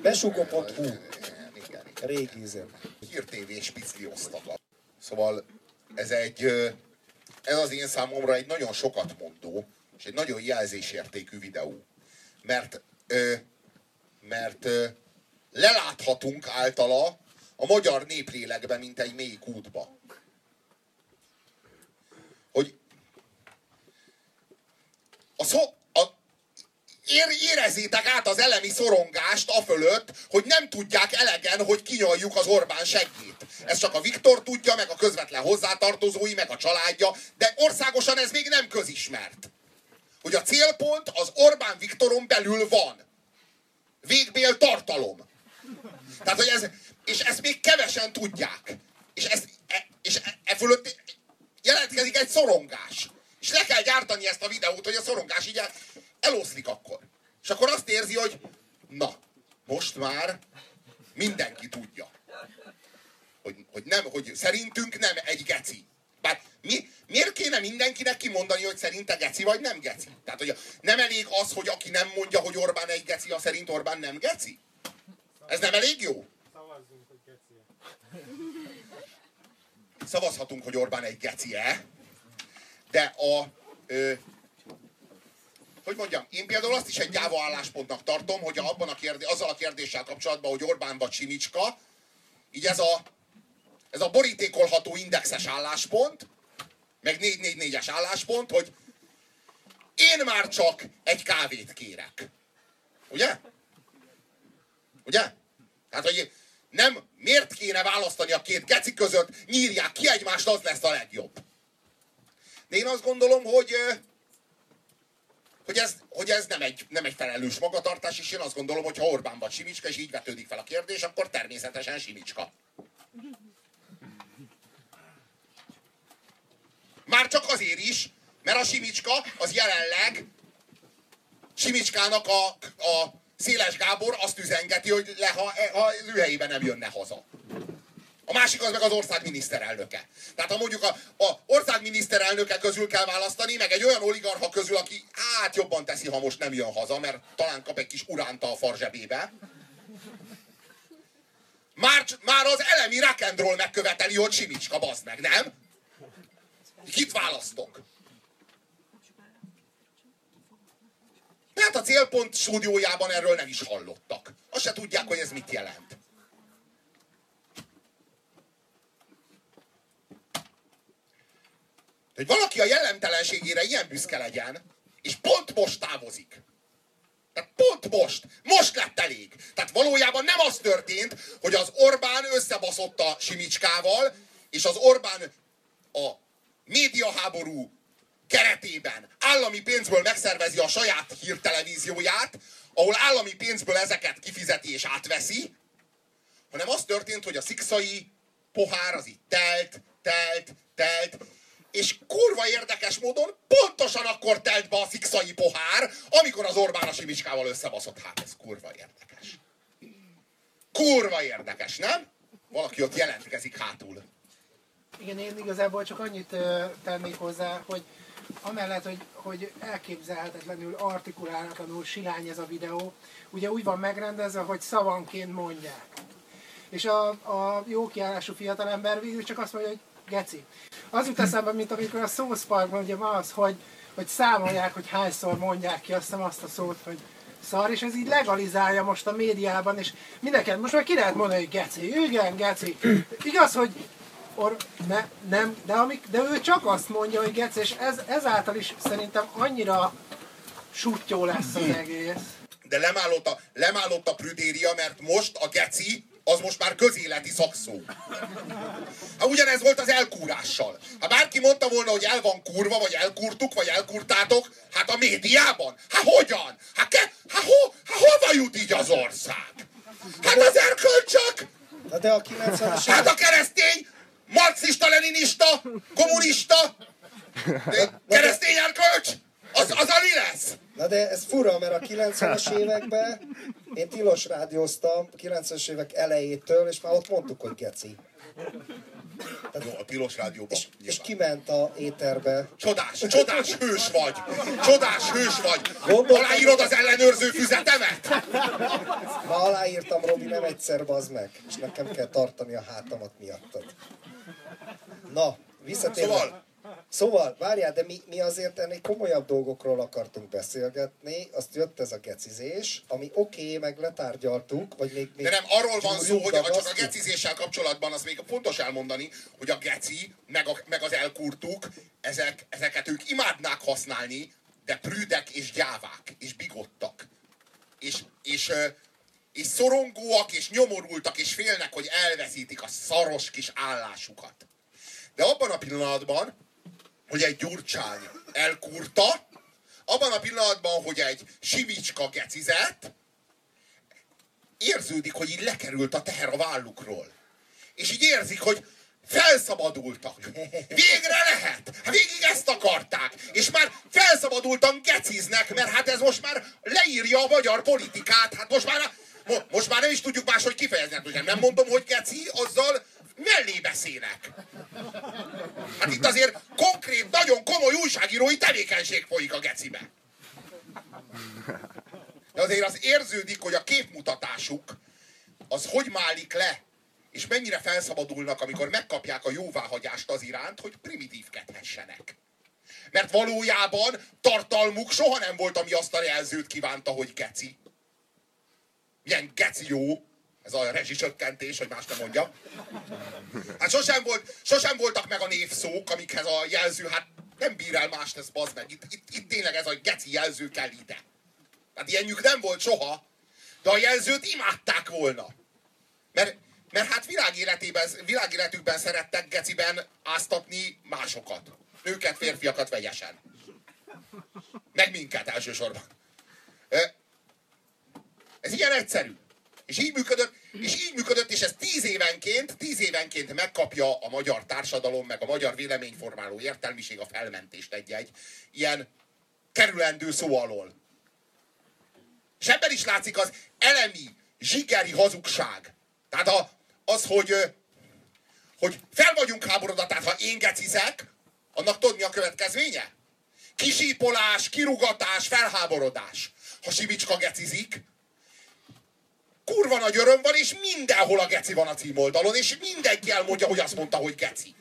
Speaker 1: Besúgó.hu Régi izé.
Speaker 2: Hírtévés piclioztak. Szóval ez egy, ez az én számomra egy nagyon sokat mondó, és egy nagyon jelzésértékű videó mert, ö, mert ö, leláthatunk általa a magyar néplélekbe, mint egy mély kútba. Hogy a, szó, a, ér, érezzétek át az elemi szorongást a fölött, hogy nem tudják elegen, hogy kinyaljuk az Orbán segít. Ez csak a Viktor tudja, meg a közvetlen hozzátartozói, meg a családja, de országosan ez még nem közismert. Hogy a célpont az Orbán Viktoron belül van. Végbél tartalom. Tehát, hogy ez, és ezt még kevesen tudják. És, ez, e, és e, e fölött jelentkezik egy szorongás. És le kell gyártani ezt a videót, hogy a szorongás így eloszlik akkor. És akkor azt érzi, hogy na, most már mindenki tudja. Hogy, hogy, nem, hogy szerintünk nem egy geci. Bár mi, miért kéne mindenkinek kimondani, hogy szerinte geci vagy nem geci? Tehát, hogy nem elég az, hogy aki nem mondja, hogy Orbán egy geci, a szerint Orbán nem geci? Ez nem elég jó? Szavazzunk, hogy geci Szavazhatunk, hogy Orbán egy geci-e, de a, ö, hogy mondjam, én például azt is egy gyáva álláspontnak tartom, hogy abban a kérdés, azzal a kérdéssel kapcsolatban, hogy Orbán vagy Simicska, így ez a, ez a borítékolható indexes álláspont, meg 444-es álláspont, hogy én már csak egy kávét kérek. Ugye? Ugye? Tehát, hogy nem, miért kéne választani a két geci között, nyírják ki egymást, az lesz a legjobb. De én azt gondolom, hogy hogy ez, hogy ez nem, egy, nem egy felelős magatartás, és én azt gondolom, hogy ha Orbán vagy Simicska, és így vetődik fel a kérdés, akkor természetesen Simicska. Már csak azért is, mert a Simicska az jelenleg Simicskának a, a Széles Gábor azt üzengeti, hogy le, ha, ha az ő helyében nem jönne haza. A másik az meg az ország miniszterelnöke. Tehát ha mondjuk a, a ország miniszterelnöke közül kell választani, meg egy olyan oligarha közül, aki hát jobban teszi, ha most nem jön haza, mert talán kap egy kis uránta a farzsebébe. Már, már az elemi rock'n'roll megköveteli, hogy Simicska, bazd meg, nem? Kit választok? Tehát a célpont stúdiójában erről nem is hallottak. Azt se tudják, hogy ez mit jelent. Hogy valaki a jellemtelenségére ilyen büszke legyen, és pont most távozik. Tehát pont most. Most lett elég. Tehát valójában nem az történt, hogy az Orbán összebaszott a Simicskával, és az Orbán a médiaháború keretében állami pénzből megszervezi a saját hírtelevízióját, ahol állami pénzből ezeket kifizeti és átveszi, hanem az történt, hogy a szikszai pohár az itt telt, telt, telt, és kurva érdekes módon pontosan akkor telt be a szikszai pohár, amikor az Orbán a Simicskával összebaszott. Hát ez kurva érdekes. Kurva érdekes, nem? Valaki ott jelentkezik hátul.
Speaker 5: Igen, én igazából csak annyit tennék hozzá, hogy amellett, hogy, hogy elképzelhetetlenül, artikulálatlanul silány ez a videó, ugye úgy van megrendezve, hogy szavanként mondják. És a, a jó kiállású fiatalember végül csak azt mondja, hogy geci. Az jut eszembe, mint amikor a South Parkban ugye van az, hogy, hogy számolják, hogy hányszor mondják ki azt, azt a szót, hogy szar, és ez így legalizálja most a médiában, és mindenki, most már ki lehet mondani, hogy geci, igen, geci. Igaz, hogy or, ne, nem, de, amik, de ő csak azt mondja, hogy geci, és ez, ezáltal is szerintem annyira sutyó lesz az egész.
Speaker 2: De lemállott a, lemállott a prüdéria, mert most a geci az most már közéleti szakszó. Hát ugyanez volt az elkúrással. Ha bárki mondta volna, hogy el van kurva, vagy elkurtuk, vagy elkurtátok, hát a médiában? Hát hogyan? Hát, ke, hát, ho, hát hova jut így az ország? Hát az erkölcsök!
Speaker 1: Hát de a 90
Speaker 2: Hát a keresztény, marxista-leninista, kommunista, (laughs) keresztény erkölcs, az, az a mi lesz?
Speaker 1: Na de ez fura, mert a 90-es években én tilos rádióztam, 90-es évek elejétől, és már ott mondtuk, hogy geci.
Speaker 2: Tehát, Jó, a tilos rádióban.
Speaker 1: És, és kiment a éterbe.
Speaker 2: Csodás, csodás hős vagy! Csodás hős vagy! Gondoltam, Aláírod az ellenőrző füzetemet?
Speaker 1: Ma aláírtam, Robi, nem egyszer, bazd meg. És nekem kell tartani a hátamat miattad. Na, visszatérve. Szóval, Szóval, várjál, de mi, mi azért ennél komolyabb dolgokról akartunk beszélgetni, azt jött ez a gecizés, ami oké, okay, meg letárgyaltuk, vagy még... még
Speaker 2: de nem, arról van szó, hogy csak a gecizéssel kapcsolatban az még fontos elmondani, hogy a geci, meg, a, meg az elkurtuk, ezek, ezeket ők imádnák használni de prűdek és gyávák, és bigottak. És, és, és szorongóak, és nyomorultak, és félnek, hogy elveszítik a szaros kis állásukat. De abban a pillanatban, hogy egy gyurcsány elkurta, abban a pillanatban, hogy egy simicska gecizett, érződik, hogy így lekerült a teher a vállukról. És így érzik, hogy felszabadultak. Végre lehet! Hát végig ezt akarták. És már felszabadultan geciznek, mert hát ez most már leírja a magyar politikát. Hát most már, most már nem is tudjuk máshogy kifejezni. Hát nem mondom, hogy geci, azzal mellé beszélek. Hát itt azért konkrét, nagyon komoly újságírói tevékenység folyik a gecibe. De azért az érződik, hogy a képmutatásuk az hogy málik le, és mennyire felszabadulnak, amikor megkapják a jóváhagyást az iránt, hogy primitívkedhessenek. Mert valójában tartalmuk soha nem volt, ami azt a jelzőt kívánta, hogy geci. Milyen geci jó, ez a rezsicsökkentés, hogy más nem mondja. Hát sosem, volt, sosem voltak meg a névszók, amikhez a jelző, hát nem bír el más lesz, bazd meg. Itt, itt, itt tényleg ez a geci jelző kell ide. Hát ilyenjük nem volt soha, de a jelzőt imádták volna. Mert, mert hát világéletében, világéletükben szerettek geciben áztatni másokat. Nőket, férfiakat vegyesen. Meg minket elsősorban. Ez ilyen egyszerű. És így működött, és így működött, és ez tíz évenként, tíz évenként megkapja a magyar társadalom, meg a magyar véleményformáló értelmiség a felmentést egy-egy ilyen kerülendő szó alól. És ebben is látszik az elemi, zsigeri hazugság. Tehát a, az, hogy, hogy fel vagyunk háborodva, tehát ha én gecizek, annak tudni a következménye? Kisípolás, kirugatás, felháborodás. Ha Simicska gecizik, kurva nagy öröm van, és mindenhol a geci van a címoldalon, és mindenki elmondja, hogy azt mondta, hogy geci.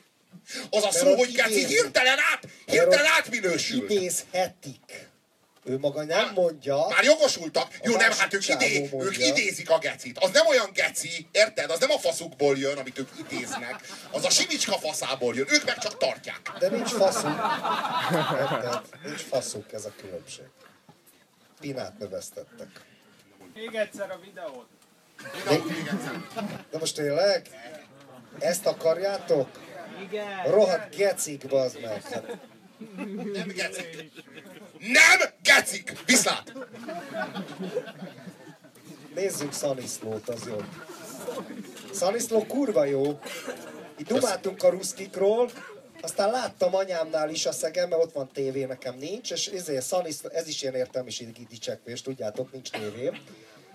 Speaker 2: Az a szó, hogy geci hirtelen át, hirtelen átminősül.
Speaker 1: Idézhetik. Ő maga nem mondja.
Speaker 2: Már jogosultak. Jó, nem, hát ők, idé, ők idézik a gecit. Az nem olyan geci, érted? Az nem a faszukból jön, amit ők idéznek. Az a simicska faszából jön. Ők meg csak tartják.
Speaker 1: De nincs faszuk. Érted? Nincs faszuk, ez a különbség. Pinát növesztettek.
Speaker 6: Még egyszer a videót.
Speaker 1: De most tényleg? Ezt akarjátok?
Speaker 6: Igen.
Speaker 1: Rohadt gecik, bazd meg. Hát,
Speaker 2: Nem gecik. Nem gecik! Viszlát!
Speaker 1: nézzük Szaniszlót, az jó. Szaniszló kurva jó. Itt dumáltunk a ruszkikról, aztán láttam anyámnál is a szegem, mert ott van tévé, nekem nincs, és ezért Szaniszló, ez is ilyen értelmiségi dicsekvés, tudjátok, nincs tévé.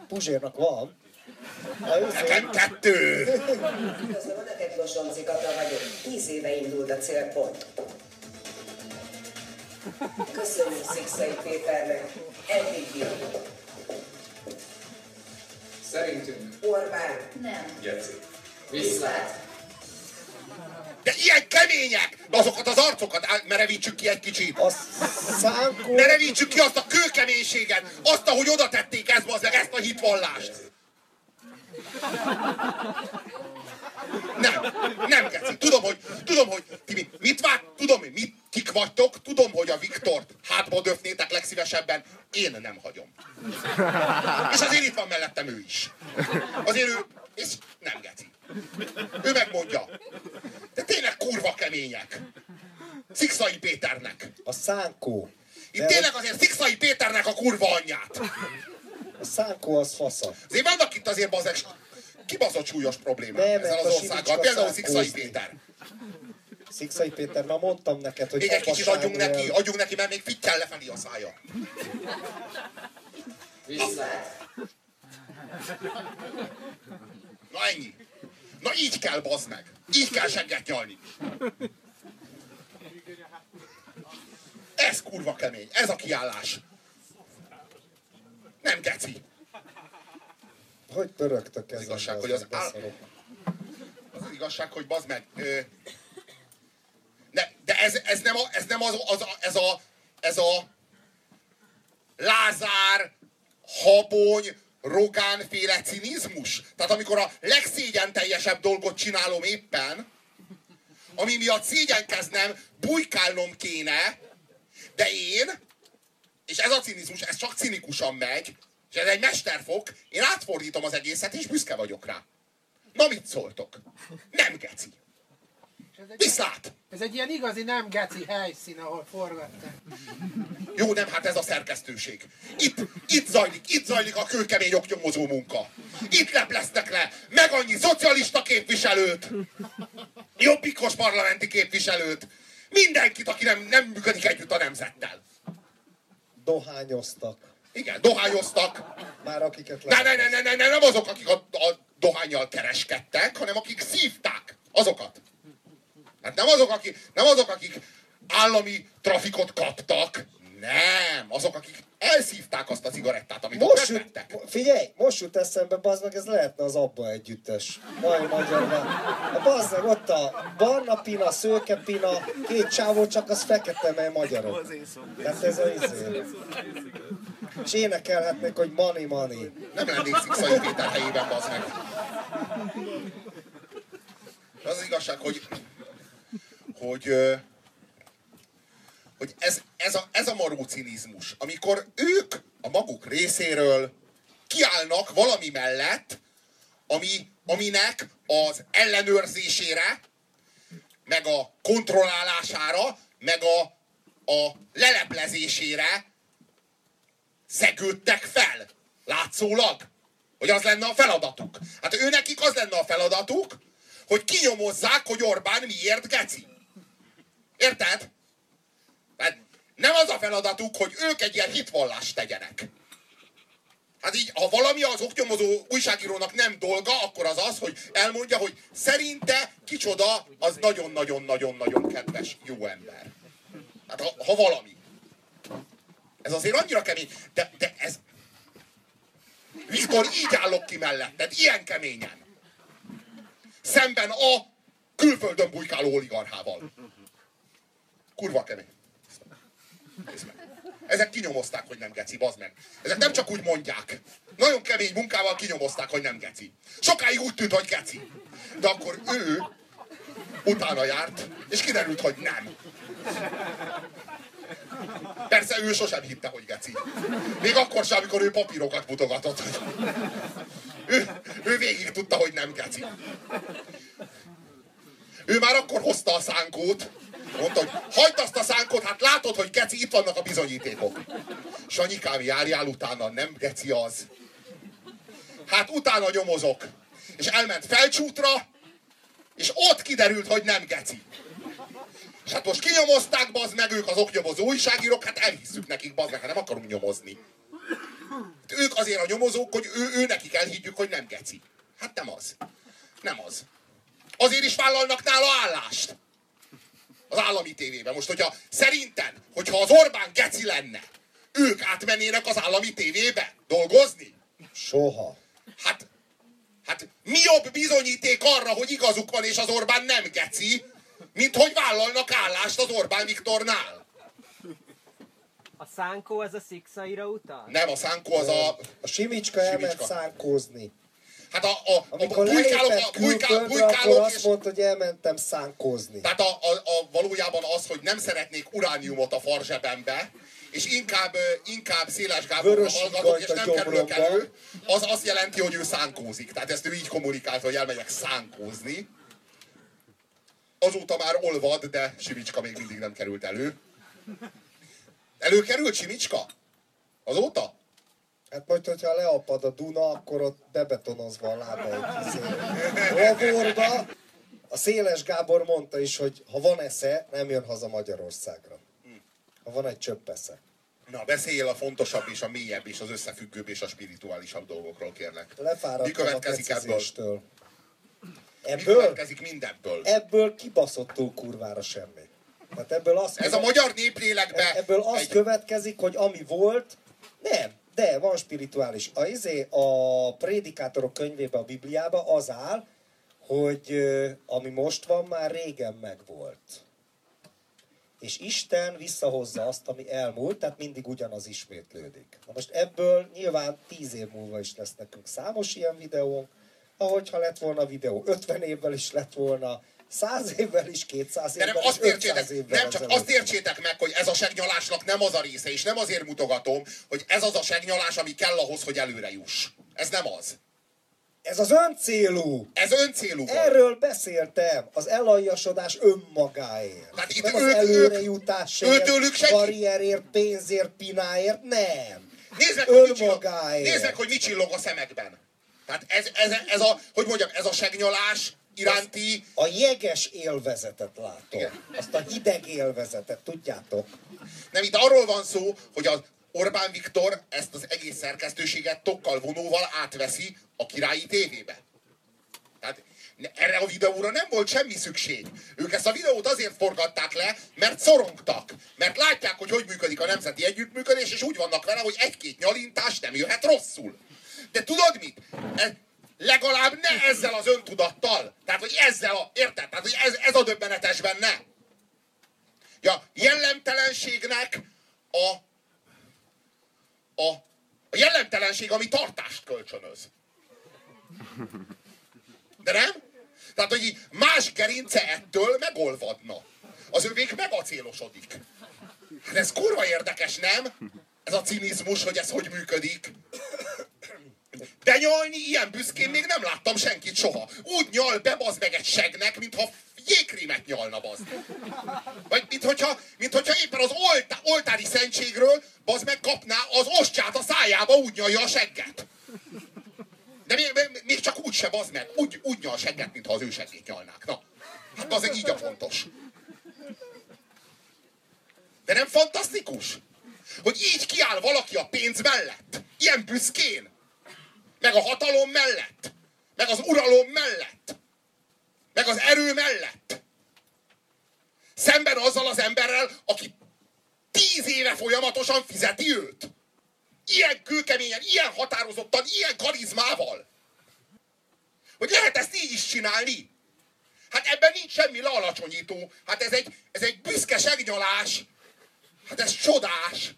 Speaker 1: Puzsérnak van.
Speaker 2: Nekem kettő!
Speaker 3: Üdvözlöm Önöket, Loslomci Kata vagyok. Tíz éve indult a célpont. Köszönjük Szikszai Péternek. Eddig jó.
Speaker 7: Szerintünk
Speaker 3: Orbán.
Speaker 8: Nem.
Speaker 7: geci.
Speaker 3: Viszlát.
Speaker 2: De ilyen kemények! De azokat az arcokat merevítsük ki egy kicsit.
Speaker 1: A szánkó...
Speaker 2: Merevítsük ki azt a kőkeménységet, azt, ahogy oda tették ezt, az, ezt a hitvallást. Nem, nem geci. Tudom, hogy, tudom, hogy ti mit, mit vár, tudom, hogy mit, kik vagytok, tudom, hogy a Viktort hátba döfnétek legszívesebben, én nem hagyom. És azért itt van mellettem ő is. Azért ő, és nem geci. Ő megmondja. De tényleg kurva kemények. Szikszai Péternek.
Speaker 1: A szánkó.
Speaker 2: Itt tényleg azért Szikszai Péternek a kurva anyját.
Speaker 1: A szánkó az fasza.
Speaker 2: Azért vannak itt azért bazeg kibaszott súlyos problémák
Speaker 1: Nem,
Speaker 2: ezzel az országgal. Például Szikszai. Péter.
Speaker 1: Szikszai Péter, na mondtam neked, hogy
Speaker 2: Még egy kicsit adjunk neki,
Speaker 1: rél.
Speaker 2: adjunk neki, mert még fittyel lefelé a szája.
Speaker 3: Viszlát.
Speaker 2: Na ennyi. Na így kell, bazd meg. Így kell segget nyalni. Ez kurva kemény. Ez a kiállás. Nem geci.
Speaker 1: Hogy pörögtök ezzel?
Speaker 2: Az igazság,
Speaker 1: bazd
Speaker 2: hogy az áll-. Az az igazság, hogy bazd meg. Ö, ne, de ez, ez nem, a, ez nem az, az, a- ez a, ez a Lázár, Habony, Rogán féle cinizmus. Tehát amikor a legszégyen teljesebb dolgot csinálom éppen, ami miatt szégyenkeznem, bujkálnom kéne, de én és ez a cinizmus, ez csak cinikusan megy, és ez egy mesterfok, én átfordítom az egészet, és büszke vagyok rá. Na mit szóltok? Nem geci. Viszlát!
Speaker 5: ez egy ilyen igazi nem geci helyszín, ahol forgatták.
Speaker 2: Jó, nem, hát ez a szerkesztőség. Itt, itt zajlik, itt zajlik a kőkemény oknyomozó munka. Itt lepleztek le meg annyi szocialista képviselőt, jobbikos parlamenti képviselőt, mindenkit, aki nem, nem működik együtt a nemzettel.
Speaker 1: Dohányoztak.
Speaker 2: Igen, dohányoztak.
Speaker 1: Már akiket
Speaker 2: Ne,
Speaker 1: le...
Speaker 2: ne, ne, ne, ne, ne, nem azok, akik a, a dohányjal kereskedtek, hanem akik szívták. Azokat. Hát nem azok, akik, nem azok, akik állami trafikot kaptak. Nem, azok, akik elszívták azt a cigarettát, amit ott
Speaker 1: Most jut,
Speaker 2: megvettek.
Speaker 1: figyelj, most jut eszembe, bazd meg, ez lehetne az Abba együttes. Mai magyarban. A bazd meg, ott a barna pina, szőke pina, két csávó, csak az fekete, mely magyarok. Tehát ez a izé. És énekelhetnék, hogy money, money.
Speaker 2: Nem lennék Szikszai Péter helyében, bazd meg. Az az igazság, hogy, hogy, hogy ez, ez, a, ez a maró cinizmus, amikor ők a maguk részéről kiállnak valami mellett, ami, aminek az ellenőrzésére, meg a kontrollálására, meg a, a leleplezésére szegődtek fel. Látszólag. Hogy az lenne a feladatuk. Hát ő nekik az lenne a feladatuk, hogy kinyomozzák, hogy Orbán miért geci. Érted? Nem az a feladatuk, hogy ők egy ilyen hitvallást tegyenek. Hát így, ha valami az oknyomozó újságírónak nem dolga, akkor az az, hogy elmondja, hogy szerinte kicsoda, az nagyon-nagyon-nagyon-nagyon kedves, jó ember. Hát ha, ha valami. Ez azért annyira kemény, de, de ez... Viktor, így állok ki melletted, ilyen keményen. Szemben a külföldön bujkáló oligarchával. Kurva kemény. Ezek kinyomozták, hogy nem geci, bazd meg. Ezek nem csak úgy mondják. Nagyon kemény munkával kinyomozták, hogy nem geci. Sokáig úgy tűnt, hogy geci. De akkor ő utána járt, és kiderült, hogy nem. Persze ő sosem hitte, hogy geci. Még akkor sem, amikor ő papírokat mutogatott. Hogy... Ő, ő végig tudta, hogy nem geci. Ő már akkor hozta a szánkót, mondta, hogy hagyd azt a szánkót, hát látod, hogy geci, itt vannak a bizonyítékok. Sanyikám, járjál utána, nem geci az. Hát utána nyomozok. És elment felcsútra, és ott kiderült, hogy nem geci. És hát most kinyomozták, bazd meg ők az oknyomozó újságírók, hát elhisszük nekik, bazd meg, hát nem akarunk nyomozni. Hát ők azért a nyomozók, hogy ő, ő nekik elhiggyük, hogy nem geci. Hát nem az. Nem az. Azért is vállalnak nála állást. Az állami tévében. Most, hogyha szerinted, hogyha az Orbán geci lenne, ők átmennének az állami tévébe dolgozni?
Speaker 1: Soha.
Speaker 2: Hát, hát mi jobb bizonyíték arra, hogy igazuk van és az Orbán nem geci, mint hogy vállalnak állást az Orbán Viktornál?
Speaker 7: A szánkó ez a szikszaira utal?
Speaker 2: Nem, a szánkó az a...
Speaker 1: A Simicska elment szánkózni.
Speaker 2: Hát a, a, a
Speaker 1: Amikor
Speaker 2: bujkálók,
Speaker 1: lelépett
Speaker 2: a bujkál,
Speaker 1: külföldre, akkor
Speaker 2: bujkálók
Speaker 1: azt
Speaker 2: és...
Speaker 1: mondta, hogy elmentem szánkózni.
Speaker 2: Tehát a, a, a, valójában az, hogy nem szeretnék urániumot a farzsebembe, és inkább, inkább Széles Gáborra hallgatok, és
Speaker 1: a
Speaker 2: nem kerülök elő, az azt jelenti, hogy ő szánkózik. Tehát ezt ő így kommunikálta, hogy elmegyek szánkózni. Azóta már olvad, de Simicska még mindig nem került elő. Előkerült Simicska? Azóta?
Speaker 1: Hát majd, hogyha leapad a Duna, akkor ott bebetonozva a lába egy izé. Laborba. A Széles Gábor mondta is, hogy ha van esze, nem jön haza Magyarországra. Ha van egy csöpp esze.
Speaker 2: Na, beszéljél a fontosabb és a mélyebb és az összefüggőbb és a spirituálisabb dolgokról, kérlek. Mi
Speaker 1: Lefáradtam a
Speaker 2: következik ebből?
Speaker 1: precizéstől.
Speaker 2: Mi
Speaker 1: Ebből,
Speaker 2: következik mindebből?
Speaker 1: ebből kibaszottul kurvára semmi. Tehát ebből az
Speaker 2: Ez a magyar néplélekbe
Speaker 1: Ebből az
Speaker 2: egy-
Speaker 1: következik, hogy ami volt, nem, de van spirituális. A, izé, a prédikátorok könyvében, a Bibliában az áll, hogy ami most van, már régen megvolt. És Isten visszahozza azt, ami elmúlt, tehát mindig ugyanaz ismétlődik. Na most ebből nyilván tíz év múlva is lesz nekünk számos ilyen videónk, ahogyha lett volna videó 50 évvel is lett volna, Száz évvel is, 200
Speaker 2: De
Speaker 1: évvel
Speaker 2: nem
Speaker 1: is,
Speaker 2: azt
Speaker 1: 500
Speaker 2: értsétek,
Speaker 1: évvel
Speaker 2: nem csak azt értsétek meg, hogy ez a segnyalásnak nem az a része, és nem azért mutogatom, hogy ez az a segnyalás, ami kell ahhoz, hogy előre juss. Ez nem az.
Speaker 1: Ez az öncélú.
Speaker 2: Ez öncélú.
Speaker 1: Erről beszéltem. Az elaljasodás önmagáért.
Speaker 2: Tehát itt
Speaker 1: nem az
Speaker 2: ők-
Speaker 1: előrejutásért,
Speaker 2: őtőlük senki-
Speaker 1: karrierért, pénzért, pináért, nem.
Speaker 2: Hogy csillog,
Speaker 1: Önmagáért.
Speaker 2: nézd meg, hogy mit csillog a szemekben. Tehát ez, ez, ez a, hogy mondjam, ez a segnyalás iránti,
Speaker 1: A jeges élvezetet látom.
Speaker 2: Igen.
Speaker 1: Azt a hideg élvezetet, tudjátok?
Speaker 2: nem itt arról van szó, hogy az Orbán Viktor ezt az egész szerkesztőséget tokkal vonóval átveszi a királyi tévébe. Tehát erre a videóra nem volt semmi szükség. Ők ezt a videót azért forgatták le, mert szorongtak. Mert látják, hogy hogy működik a nemzeti együttműködés, és úgy vannak vele, hogy egy-két nyalintás nem jöhet rosszul. De tudod mit? Legalább ne ezzel az öntudattal. Tehát, hogy ezzel a... Érted? Tehát, hogy ez, ez a döbbenetes benne. Ja, jellemtelenségnek a, a, a jellemtelenség, ami tartást kölcsönöz. De nem? Tehát, hogy más gerince ettől megolvadna. Az övék megacélosodik. Hát ez kurva érdekes, nem? Ez a cinizmus, hogy ez hogy működik. De nyalni ilyen büszkén még nem láttam senkit soha. Úgy nyal be bazd meg egy segnek, mintha jégkrémet nyalna bazd. Vagy mint hogyha, mint hogyha éppen az oltá, oltári szentségről bazd meg az ostját a szájába, úgy nyalja a segget. De még, még, csak úgy se bazd meg. Úgy, úgy nyal segget, mintha az ő seggét nyalnák. Na, hát az egy így a fontos. De nem fantasztikus? Hogy így kiáll valaki a pénz mellett. Ilyen büszkén. Meg a hatalom mellett. Meg az uralom mellett. Meg az erő mellett. Szemben azzal az emberrel, aki tíz éve folyamatosan fizeti őt. Ilyen kőkeményen, ilyen határozottan, ilyen karizmával. Hogy lehet ezt így is csinálni? Hát ebben nincs semmi lealacsonyító. Hát ez egy, ez egy büszke segnyalás. Hát ez csodás.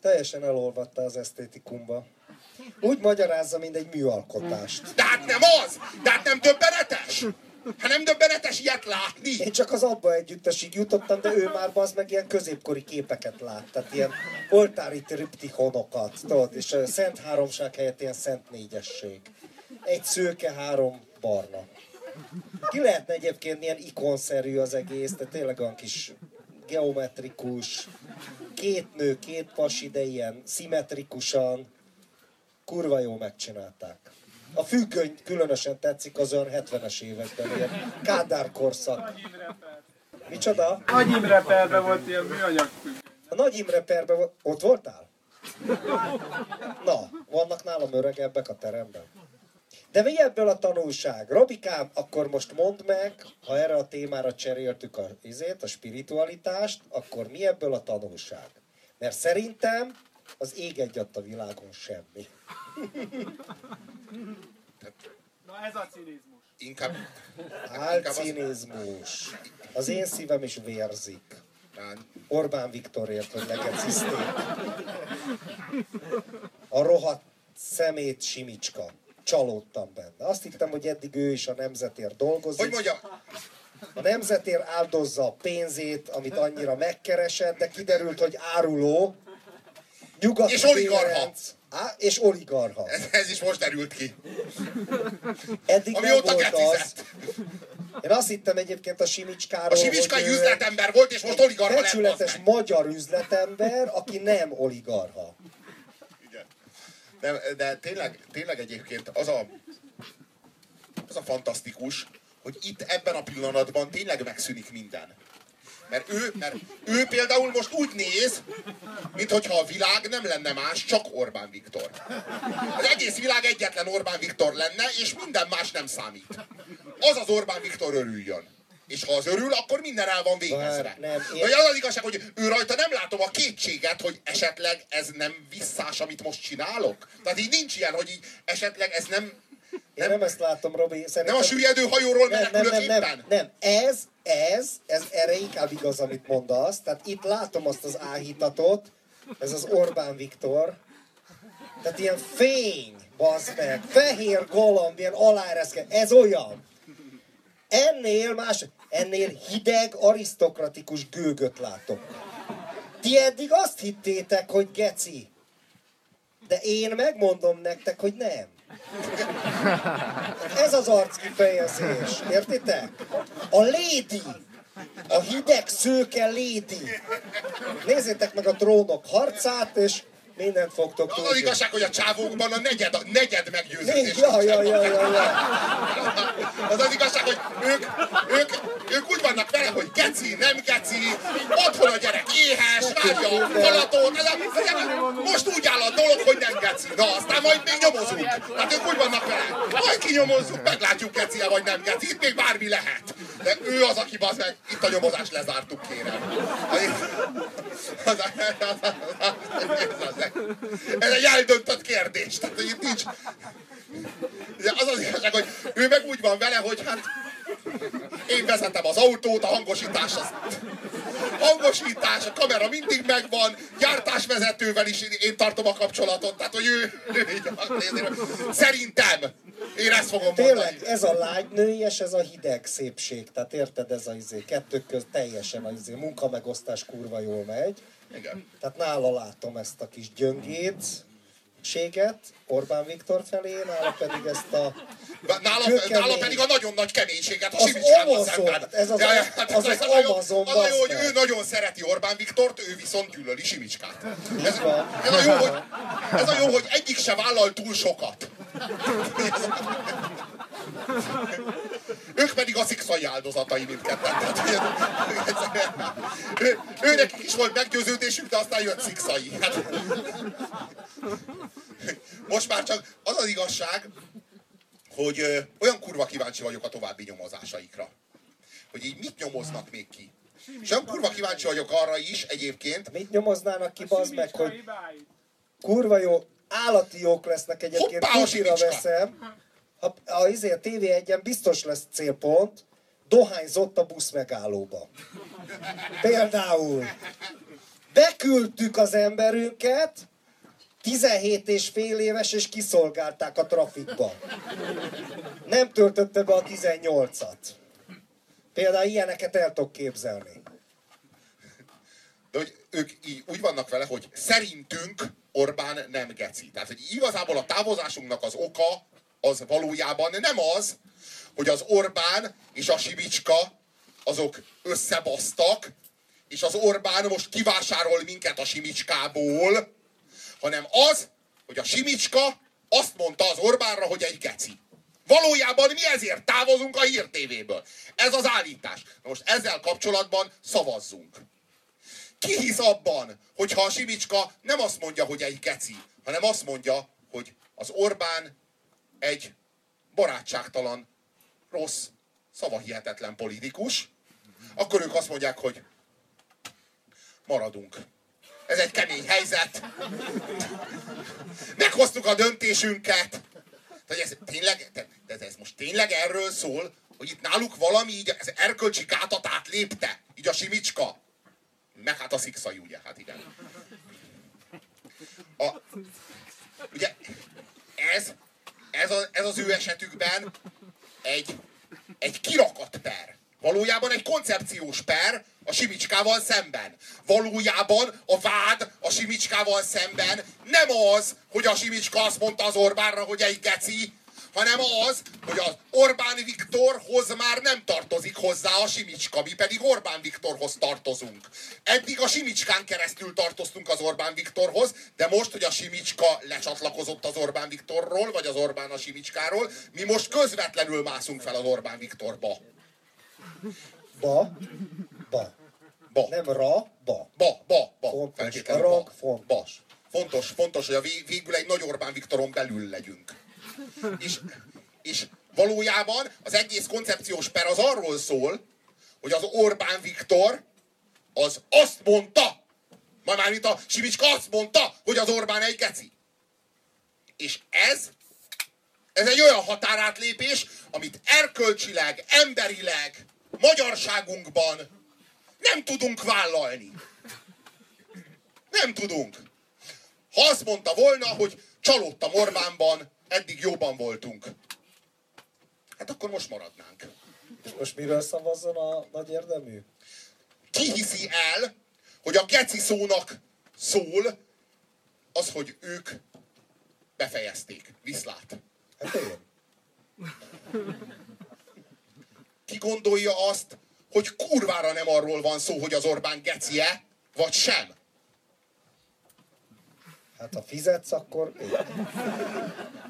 Speaker 1: Teljesen elolvatta az esztétikumba. Úgy magyarázza, mint egy műalkotást.
Speaker 2: De hát nem az! De hát nem döbbenetes! Hát nem döbbenetes ilyet látni!
Speaker 1: Én csak az abba együttesig jutottam, de ő már az meg ilyen középkori képeket lát. Tehát ilyen oltári triptihonokat, tudod, és a Szent Háromság helyett ilyen Szent Négyesség. Egy szőke, három barna. Ki lehetne egyébként ilyen ikonszerű az egész, de tényleg olyan kis geometrikus, két nő, két pasi, de ilyen szimmetrikusan, kurva jó megcsinálták. A függöny különösen tetszik az olyan 70-es években, ilyen Kádár korszak. Micsoda?
Speaker 6: Nagy Imre perbe volt ilyen műanyag függ.
Speaker 1: A Nagy Imre perben vo- ott voltál? Na, vannak nálam öregebbek a teremben. De mi ebből a tanulság? Robikám, akkor most mondd meg, ha erre a témára cseréltük a, izét, a spiritualitást, akkor mi ebből a tanulság? Mert szerintem az ég egyat a világon semmi.
Speaker 6: Na ez a cinizmus.
Speaker 2: Inkább...
Speaker 1: Álcinizmus. Az én szívem is vérzik.
Speaker 2: Hát,
Speaker 1: Orbán Viktorért, hogy legeciszték. A rohadt szemét simicska. Csalódtam benne. Azt hittem, hogy eddig ő is a nemzetért dolgozik.
Speaker 2: Hogy mondja,
Speaker 1: A nemzetért áldozza a pénzét, amit annyira megkeresett, de kiderült, hogy áruló. Nyugat
Speaker 2: És oligarha.
Speaker 1: Ferenc. Á, és oligarha.
Speaker 2: ez, ez is most derült ki.
Speaker 1: Eddig nem
Speaker 2: Amióta
Speaker 1: volt az. Én azt hittem egyébként a Simicskáról,
Speaker 2: A Simicskai
Speaker 1: hogy ő
Speaker 2: üzletember volt, és most oligarha lett.
Speaker 1: becsületes
Speaker 2: meg.
Speaker 1: magyar üzletember, aki nem oligarha.
Speaker 2: Igen. De, de tényleg, tényleg egyébként az a, az a fantasztikus, hogy itt ebben a pillanatban tényleg megszűnik minden. Mert ő, mert ő például most úgy néz, mintha a világ nem lenne más, csak Orbán Viktor. Az egész világ egyetlen Orbán Viktor lenne, és minden más nem számít. Az az Orbán Viktor örüljön. És ha az örül, akkor minden el van végezve.
Speaker 1: Nem, én-
Speaker 2: Vagy az az igazság, hogy ő rajta nem látom a kétséget, hogy esetleg ez nem visszás, amit most csinálok. Tehát így nincs ilyen, hogy így esetleg ez nem,
Speaker 1: Én
Speaker 2: nem,
Speaker 1: nem ezt látom, Robi. Szerintem...
Speaker 2: nem a süllyedő hajóról
Speaker 1: nem, nem,
Speaker 2: menekülök
Speaker 1: nem,
Speaker 2: éppen.
Speaker 1: nem, nem, ez, ez, ez erre inkább igaz, amit mondasz. Tehát itt látom azt az áhítatot, ez az Orbán Viktor. Tehát ilyen fény, bazd meg, fehér galamb, ilyen aláereszke, ez olyan. Ennél más, ennél hideg, arisztokratikus gőgöt látok. Ti eddig azt hittétek, hogy geci. De én megmondom nektek, hogy nem. Ez az arckifejezés, értitek? A lady, a hideg szőke lady. Nézzétek meg a trónok harcát, és mindent fogtok
Speaker 2: Az az
Speaker 1: tudni.
Speaker 2: igazság, hogy a csávókban a negyed, a negyed meggyőződés.
Speaker 1: Ja, ja, ja, ja, ja.
Speaker 2: Az az igazság, hogy ők, ők, ők úgy vannak vele, hogy geci, nem geci, otthon a gyerek éhes, várja a falatot, ez a, ez a, most úgy áll a dolog, hogy nem geci. Na, aztán majd még nyomozunk. Hát ők úgy vannak vele. Majd kinyomozzuk, meglátjuk geci vagy nem geci. Itt még bármi lehet. De ő az, aki bazd meg, itt a nyomozást lezártuk, kérem. Az, az, az, az, az, ez egy eldöntött kérdés. Tehát, hogy itt nincs, de az az igazság, hogy ő meg úgy van vele, hogy hát én vezetem az autót, a hangosítás az hangosítás, a kamera mindig megvan, gyártásvezetővel is én tartom a kapcsolatot, tehát hogy ő, szerintem én ezt fogom mondani.
Speaker 1: Tényleg, ez a lágynői, és ez a hideg szépség. Tehát érted, ez a izé, kettők közt teljesen a izé, munkamegosztás kurva jól megy.
Speaker 2: Igen.
Speaker 1: Tehát nála látom ezt a kis gyöngét, séget Orbán Viktor felé, nála pedig ezt a
Speaker 2: Nála,
Speaker 1: Kőkemény.
Speaker 2: nála pedig a nagyon nagy keménységet a
Speaker 1: Az
Speaker 2: Simicskával szemben.
Speaker 1: ez az-
Speaker 2: hát
Speaker 1: az az
Speaker 2: a jó-
Speaker 1: Amazon,
Speaker 2: Az a jó, hogy ő nagyon szereti Orbán Viktort, ő viszont gyűlöli Simicskát. Ez, ez, a jó, hogy, ez a jó, hogy egyik se vállal túl sokat. Ők pedig a szikszai áldozatai mindketten. Ő, ő nekik is volt meggyőződésük, de aztán jött szikszai. Hát, most már csak az az igazság, hogy ö, olyan kurva kíváncsi vagyok a további nyomozásaikra. Hogy így mit nyomoznak még ki. És olyan kurva kíváncsi vagyok arra is egyébként,
Speaker 1: mit nyomoznának ki, bazd meg, hogy kurva jó, állati jók lesznek egyébként,
Speaker 2: Hoppá, a Simicska!
Speaker 1: veszem. Ha, a, izé, a tv egyen biztos lesz célpont, dohányzott a busz megállóba. Például beküldtük az emberünket, 17 és fél éves, és kiszolgálták a trafikba. Nem töltötte be a 18-at. Például ilyeneket el tudok képzelni.
Speaker 2: de hogy ők így úgy vannak vele, hogy szerintünk Orbán nem geci. Tehát, hogy igazából a távozásunknak az oka az valójában nem az, hogy az Orbán és a Simicska azok összebasztak, és az Orbán most kivásárol minket a Simicskából, hanem az, hogy a Simicska azt mondta az Orbánra, hogy egy geci. Valójában mi ezért távozunk a hírtévéből. Ez az állítás. Na most ezzel kapcsolatban szavazzunk. Ki hisz abban, hogyha a Simicska nem azt mondja, hogy egy geci, hanem azt mondja, hogy az Orbán egy barátságtalan, rossz, szavahihetetlen politikus, akkor ők azt mondják, hogy maradunk. Ez egy kemény helyzet. Meghoztuk a döntésünket. Tehát ez tényleg, de ez most tényleg erről szól, hogy itt náluk valami így az erkölcsi gátat átlépte, így a simicska. Meg hát a szikszai, ugye, hát igen. A, ugye, ez, ez, a, ez az ő esetükben egy, egy kirakat per. Valójában egy koncepciós per a Simicskával szemben. Valójában a vád a Simicskával szemben nem az, hogy a Simicska azt mondta az Orbánra, hogy egy geci, hanem az, hogy az Orbán Viktorhoz már nem tartozik hozzá a Simicska, mi pedig Orbán Viktorhoz tartozunk. Eddig a Simicskán keresztül tartoztunk az Orbán Viktorhoz, de most, hogy a Simicska lecsatlakozott az Orbán Viktorról, vagy az Orbán a Simicskáról, mi most közvetlenül mászunk fel az Orbán Viktorba.
Speaker 1: Ba, ba.
Speaker 2: Ba.
Speaker 1: Nem ra, ba.
Speaker 2: Ba, ba, ba.
Speaker 1: Fontos.
Speaker 2: Ba.
Speaker 1: fontos.
Speaker 2: Ba. Fontos, fontos, hogy a vég, végül egy nagy Orbán Viktoron belül legyünk. És, és valójában az egész koncepciós per az arról szól, hogy az Orbán Viktor az azt mondta, majd már mint a Simicska azt mondta, hogy az Orbán egy geci. És ez, ez egy olyan határátlépés, amit erkölcsileg, emberileg, magyarságunkban nem tudunk vállalni. Nem tudunk. Ha azt mondta volna, hogy csalódtam Orbánban, eddig jóban voltunk. Hát akkor most maradnánk.
Speaker 1: És most miről szavazzon a nagy érdemű?
Speaker 2: Ki hiszi el, hogy a geci szónak szól az, hogy ők befejezték. Viszlát.
Speaker 1: Hát én.
Speaker 2: Ki gondolja azt, hogy kurvára nem arról van szó, hogy az Orbán gecie, vagy sem?
Speaker 1: Hát ha fizetsz, akkor.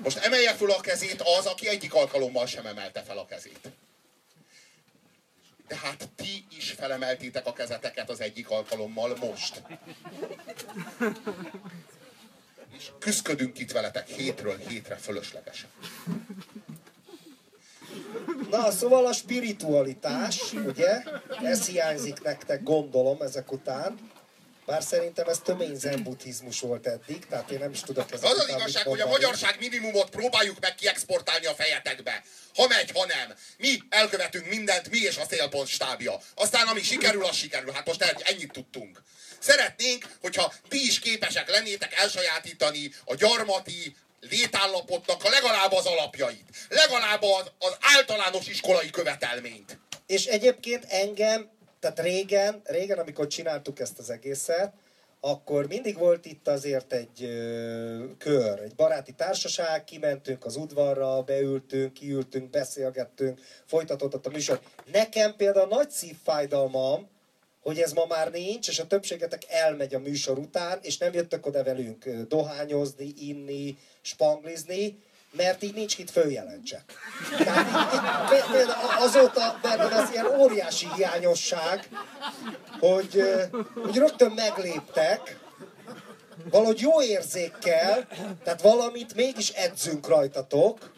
Speaker 2: Most emelje föl a kezét az, aki egyik alkalommal sem emelte fel a kezét. De hát ti is felemeltétek a kezeteket az egyik alkalommal most. És küzdködünk itt veletek hétről hétre fölöslegesen.
Speaker 1: Na, szóval a spiritualitás, ugye? Ez hiányzik nektek, gondolom, ezek után. Bár szerintem ez tömény zen buddhizmus volt eddig, tehát én nem is tudok ezek
Speaker 2: Az az igazság, hogy a magyarság minimumot próbáljuk meg kiexportálni a fejetekbe. Ha megy, ha nem. Mi elkövetünk mindent, mi és a célpont stábja. Aztán ami sikerül, az sikerül. Hát most ennyit tudtunk. Szeretnénk, hogyha ti is képesek lennétek elsajátítani a gyarmati létállapotnak a legalább az alapjait. Legalább az, az általános iskolai követelményt.
Speaker 1: És egyébként engem, tehát régen, régen, amikor csináltuk ezt az egészet, akkor mindig volt itt azért egy ö, kör, egy baráti társaság, kimentünk az udvarra, beültünk, kiültünk, beszélgettünk, folytatódott a műsor. Nekem például nagy szívfájdalmam, hogy ez ma már nincs, és a többségetek elmegy a műsor után, és nem jöttök oda velünk dohányozni, inni, spanglizni, mert így nincs itt például azóta bennem ez ilyen óriási hiányosság, hogy, hogy rögtön megléptek, valahogy jó érzékkel, tehát valamit mégis edzünk rajtatok,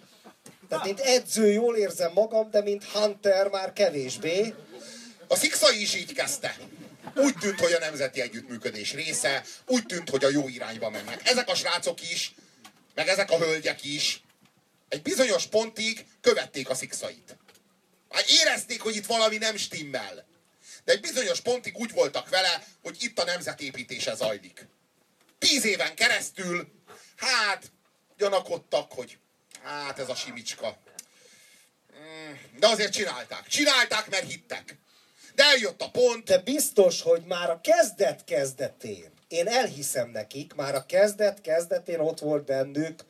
Speaker 1: tehát mint edző jól érzem magam, de mint Hunter már kevésbé.
Speaker 2: A Szikszai is így kezdte. Úgy tűnt, hogy a nemzeti együttműködés része, úgy tűnt, hogy a jó irányba mennek. Ezek a srácok is, meg ezek a hölgyek is egy bizonyos pontig követték a Szikszait. Már érezték, hogy itt valami nem stimmel. De egy bizonyos pontig úgy voltak vele, hogy itt a nemzetépítése zajlik. Tíz éven keresztül, hát, gyanakodtak, hogy hát ez a simicska. Mm, De azért csinálták. Csinálták, mert hittek. De eljött a pont,
Speaker 1: De biztos, hogy már a kezdet kezdetén, én elhiszem nekik, már a kezdet kezdetén ott volt bennük,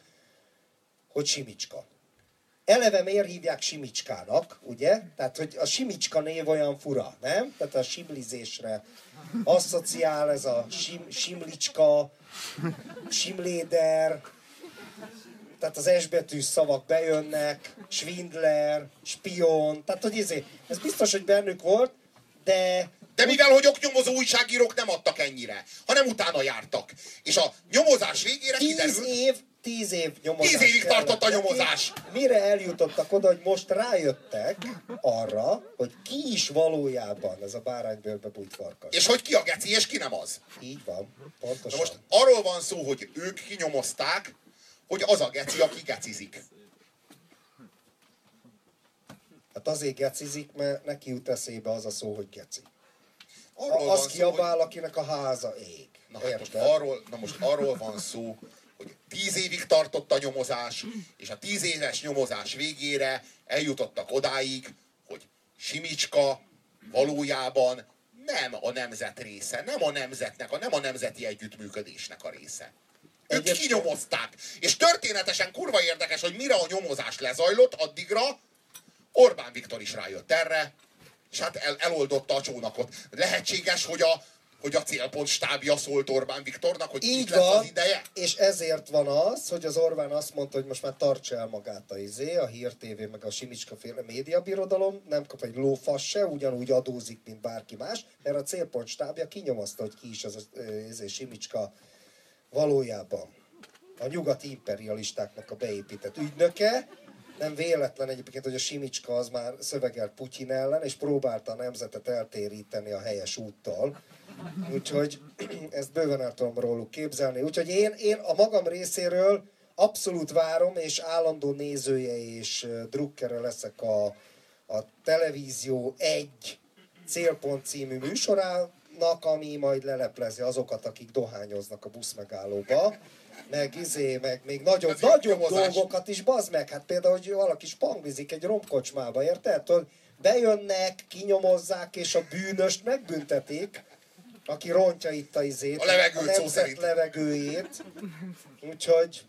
Speaker 1: hogy Simicska. Eleve miért hívják Simicskának, ugye? Tehát, hogy a Simicska név olyan fura, nem? Tehát a simlizésre asszociál ez a sim, simlicska, simléder, tehát az S betűs szavak bejönnek, svindler, spion, tehát hogy izé, ez biztos, hogy bennük volt, de
Speaker 2: de mivel, hogy oknyomozó újságírók nem adtak ennyire, hanem utána jártak. És a nyomozás végére
Speaker 1: tíz
Speaker 2: kiderült,
Speaker 1: év, tíz év nyomozás
Speaker 2: Tíz évig
Speaker 1: kellett
Speaker 2: tartott a nyomozás.
Speaker 1: Mire eljutottak oda, hogy most rájöttek arra, hogy ki is valójában ez a báránybőrbe bújt farkas.
Speaker 2: és hogy ki a geci, és ki nem az.
Speaker 1: Így van,
Speaker 2: Na
Speaker 1: pontosan.
Speaker 2: most arról van szó, hogy ők kinyomozták, hogy az a geci, aki gecizik.
Speaker 1: Hát azért gecizik, mert neki jut eszébe az a szó, hogy geci.
Speaker 2: Arról
Speaker 1: Az kiabál,
Speaker 2: hogy...
Speaker 1: akinek a háza ég.
Speaker 2: Na, hát most arról, na most arról van szó, hogy tíz évig tartott a nyomozás, és a tíz éves nyomozás végére eljutottak odáig, hogy Simicska valójában nem a nemzet része, nem a nemzetnek, a nem a nemzeti együttműködésnek a része. Ők kinyomozták. És történetesen kurva érdekes, hogy mire a nyomozás lezajlott, addigra Orbán Viktor is rájött erre, és hát el, eloldotta a csónakot. Lehetséges, hogy a, hogy a célpont stábja szólt Orbán Viktornak, hogy
Speaker 1: Így
Speaker 2: itt lesz
Speaker 1: van,
Speaker 2: az ideje?
Speaker 1: és ezért van az, hogy az Orbán azt mondta, hogy most már tartsa el magát a izé, a Hír TV meg a Simicska féle médiabirodalom, nem kap egy lófasz se, ugyanúgy adózik, mint bárki más, mert a célpont stábja kinyomozta, hogy ki is az a izé, Simicska valójában. A nyugati imperialistáknak a beépített ügynöke, nem véletlen egyébként, hogy a Simicska az már szövegelt Putyin ellen, és próbálta a nemzetet eltéríteni a helyes úttal. Úgyhogy (clears throat) ezt bőven el tudom róluk képzelni. Úgyhogy én, én a magam részéről abszolút várom, és állandó nézője és drukkere leszek a, a televízió egy célpont című műsorának, ami majd leleplezi azokat, akik dohányoznak a buszmegállóba. Meg izé, meg még nagyobb,
Speaker 2: Ez
Speaker 1: nagyobb
Speaker 2: nyomozás.
Speaker 1: dolgokat is, bazd meg. Hát például, hogy valaki spanglizik egy romkocsmába, érted? Bejönnek, kinyomozzák, és a bűnöst megbüntetik, aki rontja itt a izét.
Speaker 2: A levegőt,
Speaker 1: a
Speaker 2: szó szerint.
Speaker 1: levegőjét. Úgyhogy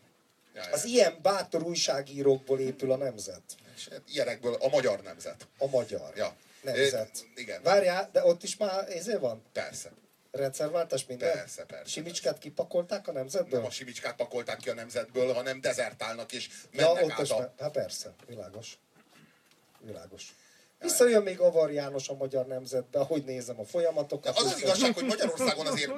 Speaker 1: az ilyen bátor újságírókból épül a nemzet.
Speaker 2: És hát ilyenekből a magyar nemzet.
Speaker 1: A magyar
Speaker 2: Ja.
Speaker 1: nemzet.
Speaker 2: Ö, igen.
Speaker 1: Várjál, de ott is már ezért van?
Speaker 2: Persze.
Speaker 1: Rendszerváltás minden?
Speaker 2: Persze, persze.
Speaker 1: Simicskát kipakolták a nemzetből?
Speaker 2: Nem a simicskát pakolták ki a nemzetből, hanem dezertálnak és
Speaker 1: Ja,
Speaker 2: mennek
Speaker 1: ott
Speaker 2: át a...
Speaker 1: hát persze, világos. Világos. Visszajön még Avar János a magyar nemzetbe, ahogy nézem a folyamatokat.
Speaker 2: Az az igazság, hogy Magyarországon azért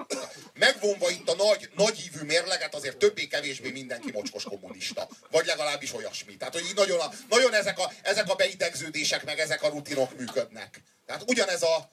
Speaker 2: megvonva itt a nagy, nagyívű mérleget, azért többé-kevésbé mindenki mocskos kommunista. Vagy legalábbis olyasmi. Tehát, hogy így nagyon, a, nagyon ezek, a, ezek a beidegződések, meg ezek a rutinok működnek. Tehát ugyanez a...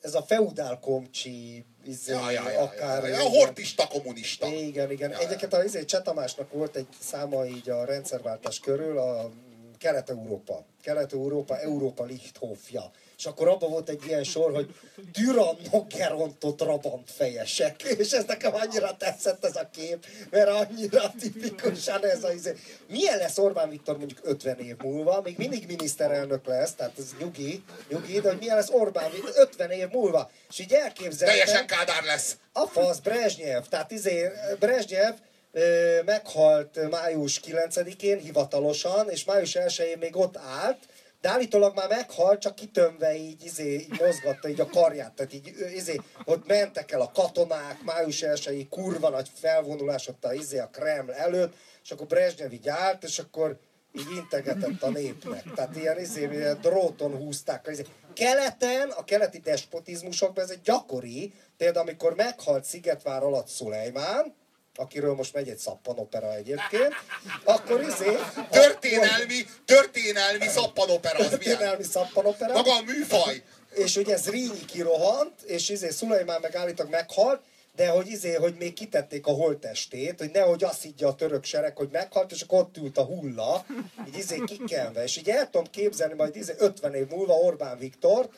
Speaker 1: Ez a feudál komcsi, izé,
Speaker 2: Ja, ja, ja,
Speaker 1: akár...
Speaker 2: ja, ja, a hortista kommunista.
Speaker 1: Igen, igen.
Speaker 2: Ja,
Speaker 1: Egyébként az izé, Csetamásnak volt egy száma így a rendszerváltás körül, a Kelet-Európa. Kelet-Európa, Európa Lichthofja. És akkor abban volt egy ilyen sor, hogy Tyranno gerontott rabant fejesek. És ez nekem annyira tetszett ez a kép, mert annyira tipikusan ez a izé. Milyen lesz Orbán Viktor mondjuk 50 év múlva? Még mindig miniszterelnök lesz, tehát ez nyugi, nyugi, de hogy milyen lesz Orbán Viktor 50 év múlva? És így elképzeltem...
Speaker 2: Teljesen kádár lesz.
Speaker 1: A fasz, Brezsnyev. Tehát izé, Brezsnyev meghalt május 9-én hivatalosan, és május 1-én még ott állt, de állítólag már meghalt, csak kitömve így, izé, így mozgatta így a karját. Tehát így, izé, ott mentek el a katonák, május 1 kurva nagy felvonulás ott a, izé, a Kreml előtt, és akkor Brezsnyev így állt, és akkor így integetett a népnek. Tehát ilyen, izé, ilyen dróton húzták. Izé. Keleten, a keleti despotizmusokban ez egy gyakori, például amikor meghalt Szigetvár alatt Szulejmán, akiről most megy egy szappanopera egyébként, akkor izé...
Speaker 2: Történelmi, történelmi szappanopera az milyen?
Speaker 1: Történelmi szappanopera.
Speaker 2: Maga a műfaj.
Speaker 1: És ugye Zrínyi kirohant, és izé Szulajmán meg állítólag meghalt, de hogy izé, hogy még kitették a holttestét, hogy nehogy azt higgye a török sereg, hogy meghalt, és akkor ott ült a hulla, így izé kikenve. És így el tudom képzelni majd izé 50 év múlva Orbán Viktor,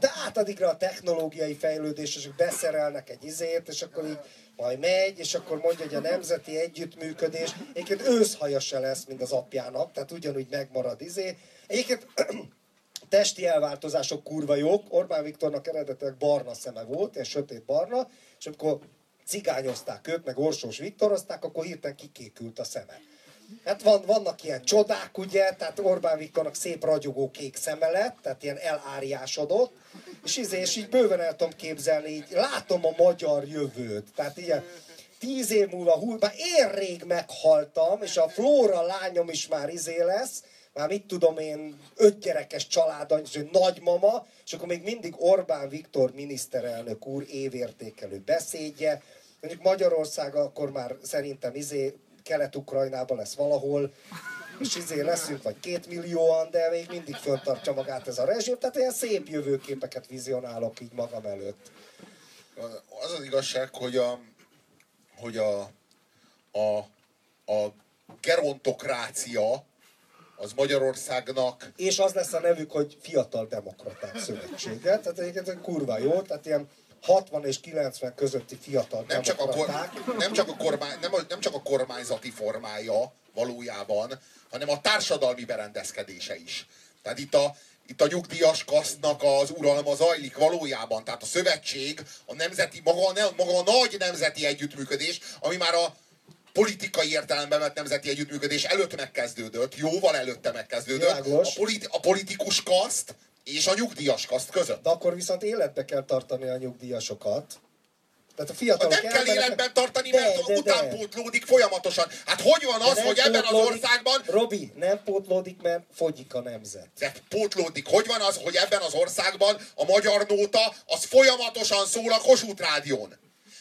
Speaker 1: de addigra a technológiai fejlődés, és beszerelnek egy izét, és akkor így majd megy, és akkor mondja, hogy a nemzeti együttműködés, egyébként őszhaja se lesz, mint az apjának, tehát ugyanúgy megmarad izé. Egyébként testi elváltozások kurva jók. Orbán Viktornak eredetileg barna szeme volt, ilyen sötét barna, és amikor cigányozták őt, meg Orsós Viktorozták, akkor hirtelen kikékült a szeme. Hát van, vannak ilyen csodák, ugye, tehát Orbán Viktornak szép ragyogó kék szeme lett, tehát ilyen eláriásodott, és, izé, és így bőven el tudom képzelni, így látom a magyar jövőt, tehát ilyen tíz év múlva, hú, már én rég meghaltam, és a Flóra lányom is már izé lesz, már mit tudom én, öt gyerekes család, nagymama, és akkor még mindig Orbán Viktor miniszterelnök úr évértékelő beszédje. Mondjuk Magyarország akkor már szerintem izé Kelet-Ukrajnában lesz valahol, és izé leszünk vagy két millióan, de még mindig föntartja magát ez a rezsim, tehát ilyen szép jövőképeket vizionálok így magam előtt.
Speaker 2: Az az igazság, hogy a, hogy a, a, a gerontokrácia az Magyarországnak
Speaker 1: És az lesz a nevük, hogy Fiatal Demokraták Szövetsége, tehát egyébként kurva jó, tehát ilyen 60 és 90 közötti fiatal
Speaker 2: nem csak, a kor, nem, csak a kormány, nem, a, nem csak a kormányzati formája valójában, hanem a társadalmi berendezkedése is. Tehát itt a, itt a nyugdíjas kasztnak az uralma zajlik valójában. Tehát a szövetség, a nemzeti, maga, maga a nagy nemzeti együttműködés, ami már a politikai értelemben vett nemzeti együttműködés előtt megkezdődött, jóval előtte megkezdődött,
Speaker 1: Világos.
Speaker 2: a, politi- a politikus kaszt és a nyugdíjas kaszt között.
Speaker 1: De akkor viszont életbe kell tartani a nyugdíjasokat. Tehát a fiatalok
Speaker 2: nem kell
Speaker 1: elmennek-
Speaker 2: életben tartani,
Speaker 1: De,
Speaker 2: mert
Speaker 1: de, de.
Speaker 2: utánpótlódik folyamatosan. Hát hogy van
Speaker 1: De
Speaker 2: az, hogy ebben az országban
Speaker 1: Robi, nem pótlódik, mert fogyik a nemzet.
Speaker 2: de pótlódik. Hogy van az, hogy ebben az országban a magyar nóta az folyamatosan szól a Kossuth Rádión?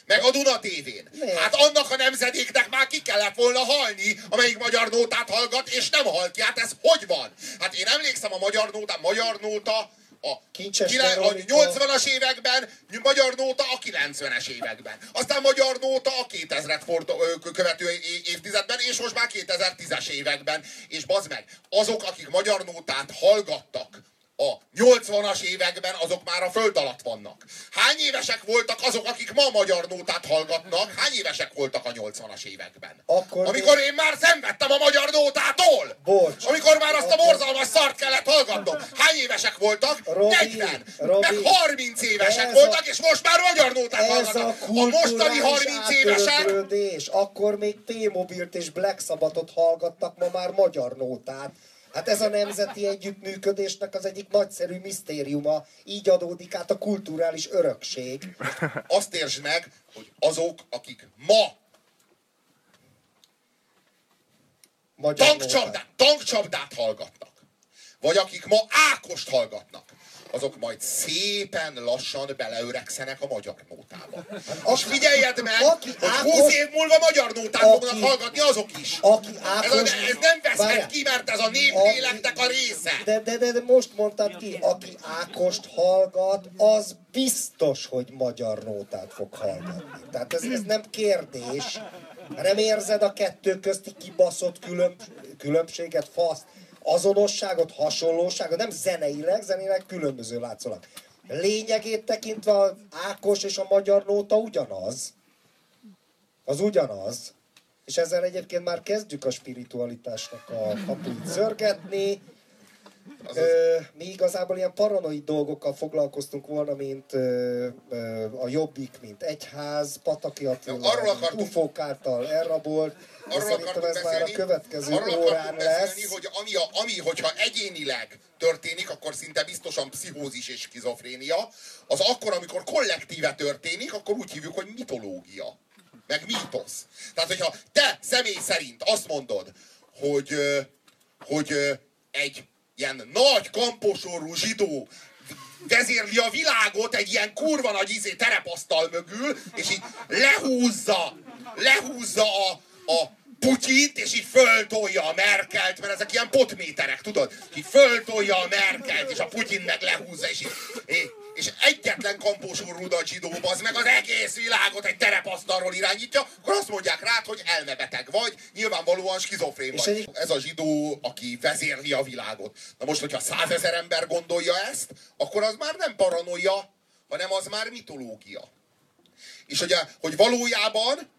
Speaker 2: Meg a Duna tévén. Hát annak a nemzedéknek már ki kellett volna halni, amelyik magyar nótát hallgat, és nem hal ki. Hát ez hogy van? Hát én emlékszem a magyar nóta, magyar nóta a,
Speaker 1: Kincses
Speaker 2: kile- a
Speaker 1: Veronika.
Speaker 2: 80-as években, magyar nóta a 90-es években. Aztán magyar nóta a 2000-et fordó, követő évtizedben, és most már 2010-es években. És bazd meg, azok, akik magyar nótát hallgattak a 80-as években azok már a föld alatt vannak. Hány évesek voltak azok, akik ma magyar nótát hallgatnak? Hány évesek voltak a 80-as években?
Speaker 1: Akkor
Speaker 2: Amikor én már szenvedtem a magyar nótától!
Speaker 1: Bocs.
Speaker 2: Amikor már azt a borzalmas szart kellett hallgatnom. Hány évesek voltak?
Speaker 1: Robi,
Speaker 2: 40,
Speaker 1: Robi,
Speaker 2: meg 30 évesek
Speaker 1: ez
Speaker 2: voltak,
Speaker 1: a-
Speaker 2: és most már magyar nótát
Speaker 1: Ez a
Speaker 2: hallgatnak. A mostani
Speaker 1: kulturális
Speaker 2: 30 évesek.
Speaker 1: Akkor még T-Mobilt és Black Sabbathot hallgattak, ma már magyar nótát. Hát ez a nemzeti együttműködésnek az egyik nagyszerű misztériuma. Így adódik át a kulturális örökség.
Speaker 2: azt értsd meg, hogy azok, akik ma
Speaker 1: Magyar
Speaker 2: tankcsapdát, tankcsapdát hallgatnak, vagy akik ma Ákost hallgatnak, azok majd szépen lassan beleöregszenek a magyar nótába. És figyeljeed meg,
Speaker 1: aki
Speaker 2: hogy
Speaker 1: Ákos-
Speaker 2: 20 év múlva magyar nótát
Speaker 1: Aki-
Speaker 2: fognak hallgatni azok is.
Speaker 1: Aki
Speaker 2: Ez, a,
Speaker 1: Ákos...
Speaker 2: ez nem veszhet ki, mert ez a népléleknek a része.
Speaker 1: De, de, de, de most mondtad ki, aki Ákost hallgat, az biztos, hogy magyar nótát fog hallgatni. Tehát ez, ez nem kérdés. Nem érzed a kettő közti kibaszott külön, különbséget, faszt, azonosságot, hasonlóságot, nem zeneileg, zeneileg különböző látszólag. Lényegét tekintve a Ákos és a magyar nóta ugyanaz. Az ugyanaz. És ezzel egyébként már kezdjük a spiritualitásnak a kapuit szörgetni. Ö, mi igazából ilyen paranoid dolgokkal foglalkoztunk volna, mint ö, ö, a Jobbik, mint egyház, Pataki Attila,
Speaker 2: arról akartunk-
Speaker 1: UFO által elrabolt.
Speaker 2: Arról
Speaker 1: szerintem
Speaker 2: akartunk
Speaker 1: ez már a
Speaker 2: beszélni,
Speaker 1: következő
Speaker 2: arról
Speaker 1: órán
Speaker 2: akartunk beszélni,
Speaker 1: lesz.
Speaker 2: hogy ami, a, ami, hogyha egyénileg történik, akkor szinte biztosan pszichózis és skizofrénia. Az akkor, amikor kollektíve történik, akkor úgy hívjuk, hogy mitológia. Meg mítosz. Tehát, hogyha te személy szerint azt mondod, hogy, hogy egy ilyen nagy kamposorú zsidó vezérli a világot egy ilyen kurva nagy izé terepasztal mögül, és így lehúzza, lehúzza a, a Putyint, és így föltolja a Merkelt, mert ezek ilyen potméterek, tudod? Így föltolja a Merkelt, és a Putyin meg lehúzza, és így, és- egyetlen kampósú a zsidó, az meg az egész világot egy terepasztalról irányítja, akkor azt mondják rád, hogy elmebeteg vagy, nyilvánvalóan skizofrén vagy.
Speaker 1: egy-
Speaker 2: Ez a zsidó, aki vezérli a világot. Na most, hogyha százezer ember gondolja ezt, akkor az már nem paranoia, hanem az már mitológia. És ugye, hogy valójában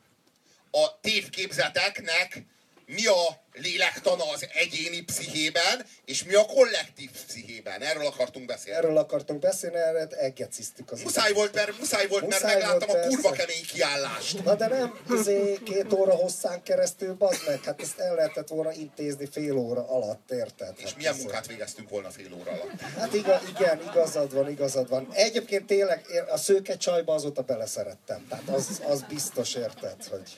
Speaker 2: a tévképzeteknek mi a lélektana az egyéni pszichében, és mi a kollektív pszichében. Erről akartunk beszélni.
Speaker 1: Erről akartunk beszélni, erre egeciztük az
Speaker 2: Muszáj volt, mert, muszáj volt, mert
Speaker 1: Muszáj
Speaker 2: megláttam
Speaker 1: volt,
Speaker 2: a kurva
Speaker 1: persze.
Speaker 2: kemény kiállást.
Speaker 1: Na de nem, izé, két óra hosszán keresztül, bazd meg, hát ezt el lehetett volna intézni fél óra alatt, érted?
Speaker 2: És
Speaker 1: Hát
Speaker 2: milyen
Speaker 1: ez-
Speaker 2: munkát végeztünk volna fél óra alatt.
Speaker 1: Hát igaz, igen, igazad van, igazad van. Egyébként tényleg én a szőke csajba azóta beleszerettem. Tehát az, az biztos érted, hogy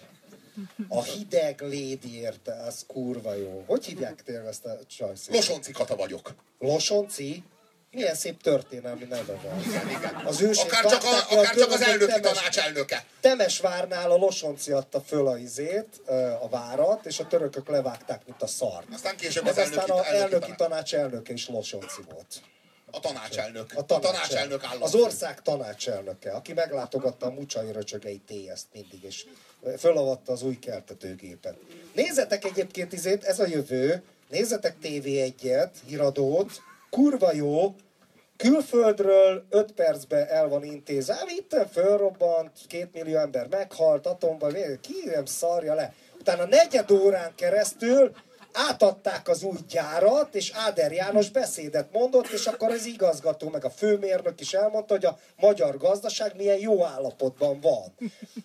Speaker 1: a hideg lédi érte, az kurva jó. Hogy hívják tényleg ezt a csajszét?
Speaker 2: Losonci Kata vagyok.
Speaker 1: Losonci? Milyen szép történelmi neve van.
Speaker 2: Igen.
Speaker 1: Az ősét
Speaker 2: Akár csak, a, akár csak az elnöki
Speaker 1: Temes-
Speaker 2: tanács elnöke.
Speaker 1: Temesvárnál a Losonci adta föl a izét, a várat, és a törökök levágták, mint a szart.
Speaker 2: Aztán később az
Speaker 1: aztán
Speaker 2: elnöki,
Speaker 1: a
Speaker 2: elnöki
Speaker 1: elnöki
Speaker 2: tanács
Speaker 1: elnöke is Losonci volt.
Speaker 2: A tanácselnök.
Speaker 1: A,
Speaker 2: A tanácselnök
Speaker 1: Az ország tanácselnöke, aki meglátogatta a Mucsai Röcsögei TS-t mindig, és fölavatta az új keltetőgépet. Nézzetek egyébként izét, ez a jövő, nézzetek TV1-et, híradót, kurva jó, külföldről 5 percbe el van intézve, itt fölrobbant, két millió ember meghalt, atomban, ki nem szarja le. Utána negyed órán keresztül átadták az új gyárat, és Áder János beszédet mondott, és akkor az igazgató, meg a főmérnök is elmondta, hogy a magyar gazdaság milyen jó állapotban van.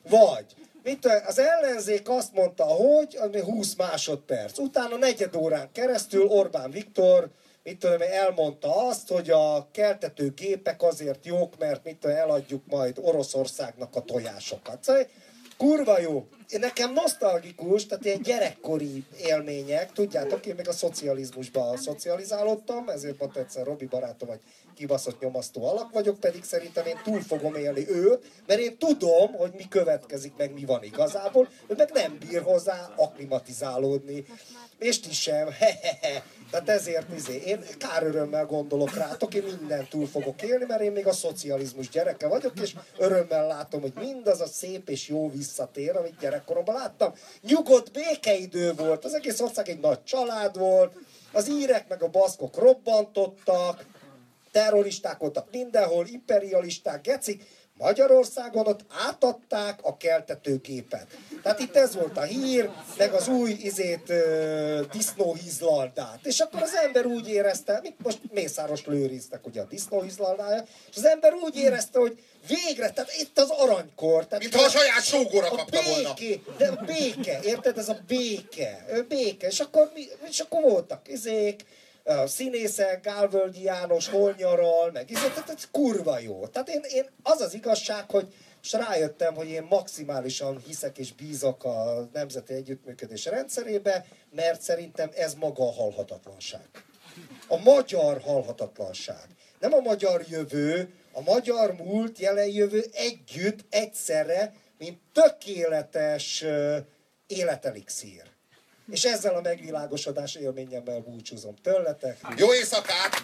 Speaker 1: Vagy, mit, az ellenzék azt mondta, hogy ami 20 másodperc. Utána negyed órán keresztül Orbán Viktor mit tudom, elmondta azt, hogy a keltető gépek azért jók, mert mit tudom, eladjuk majd Oroszországnak a tojásokat. Szóval kurva jó. Nekem nosztalgikus, tehát ilyen gyerekkori élmények, tudjátok, én még a szocializmusban szocializálódtam, ezért mondta egyszer Robi barátom, hogy kibaszott nyomasztó alak vagyok, pedig szerintem én túl fogom élni őt, mert én tudom, hogy mi következik, meg mi van igazából, ő meg nem bír hozzá aklimatizálódni. És ti sem, hehehe. (laughs) Tehát ezért izé, én kár örömmel gondolok rátok, én mindent túl fogok élni, mert én még a szocializmus gyereke vagyok, és örömmel látom, hogy mindaz a szép és jó visszatér, amit gyerekkoromban láttam. Nyugodt békeidő volt, az egész ország egy nagy család volt, az írek meg a baszkok robbantottak, terroristák voltak mindenhol, imperialisták, gecik, Magyarországon ott átadták a keltetőgépet. Tehát itt ez volt a hír, meg az új izét disznóhízlaldát. És akkor az ember úgy érezte, mit most Mészáros lőriztek ugye a disznóhízlaldája, és az ember úgy érezte, hogy végre, tehát itt az aranykor. Tehát
Speaker 2: Mintha a saját sógóra
Speaker 1: a
Speaker 2: kapta volna.
Speaker 1: de a béke, érted? Ez a béke. Ö, Béke. És akkor, mi, és akkor voltak izék, a színészek, Gálvölgyi János hol nyaral, meg izé, tehát ez kurva jó. Tehát én, én, az az igazság, hogy és rájöttem, hogy én maximálisan hiszek és bízok a Nemzeti Együttműködés rendszerébe, mert szerintem ez maga a halhatatlanság. A magyar halhatatlanság. Nem a magyar jövő, a magyar múlt, jelen jövő együtt, egyszerre, mint tökéletes életelixír. És ezzel a megvilágosodás élményemmel búcsúzom tőletek.
Speaker 2: Jó éjszakát!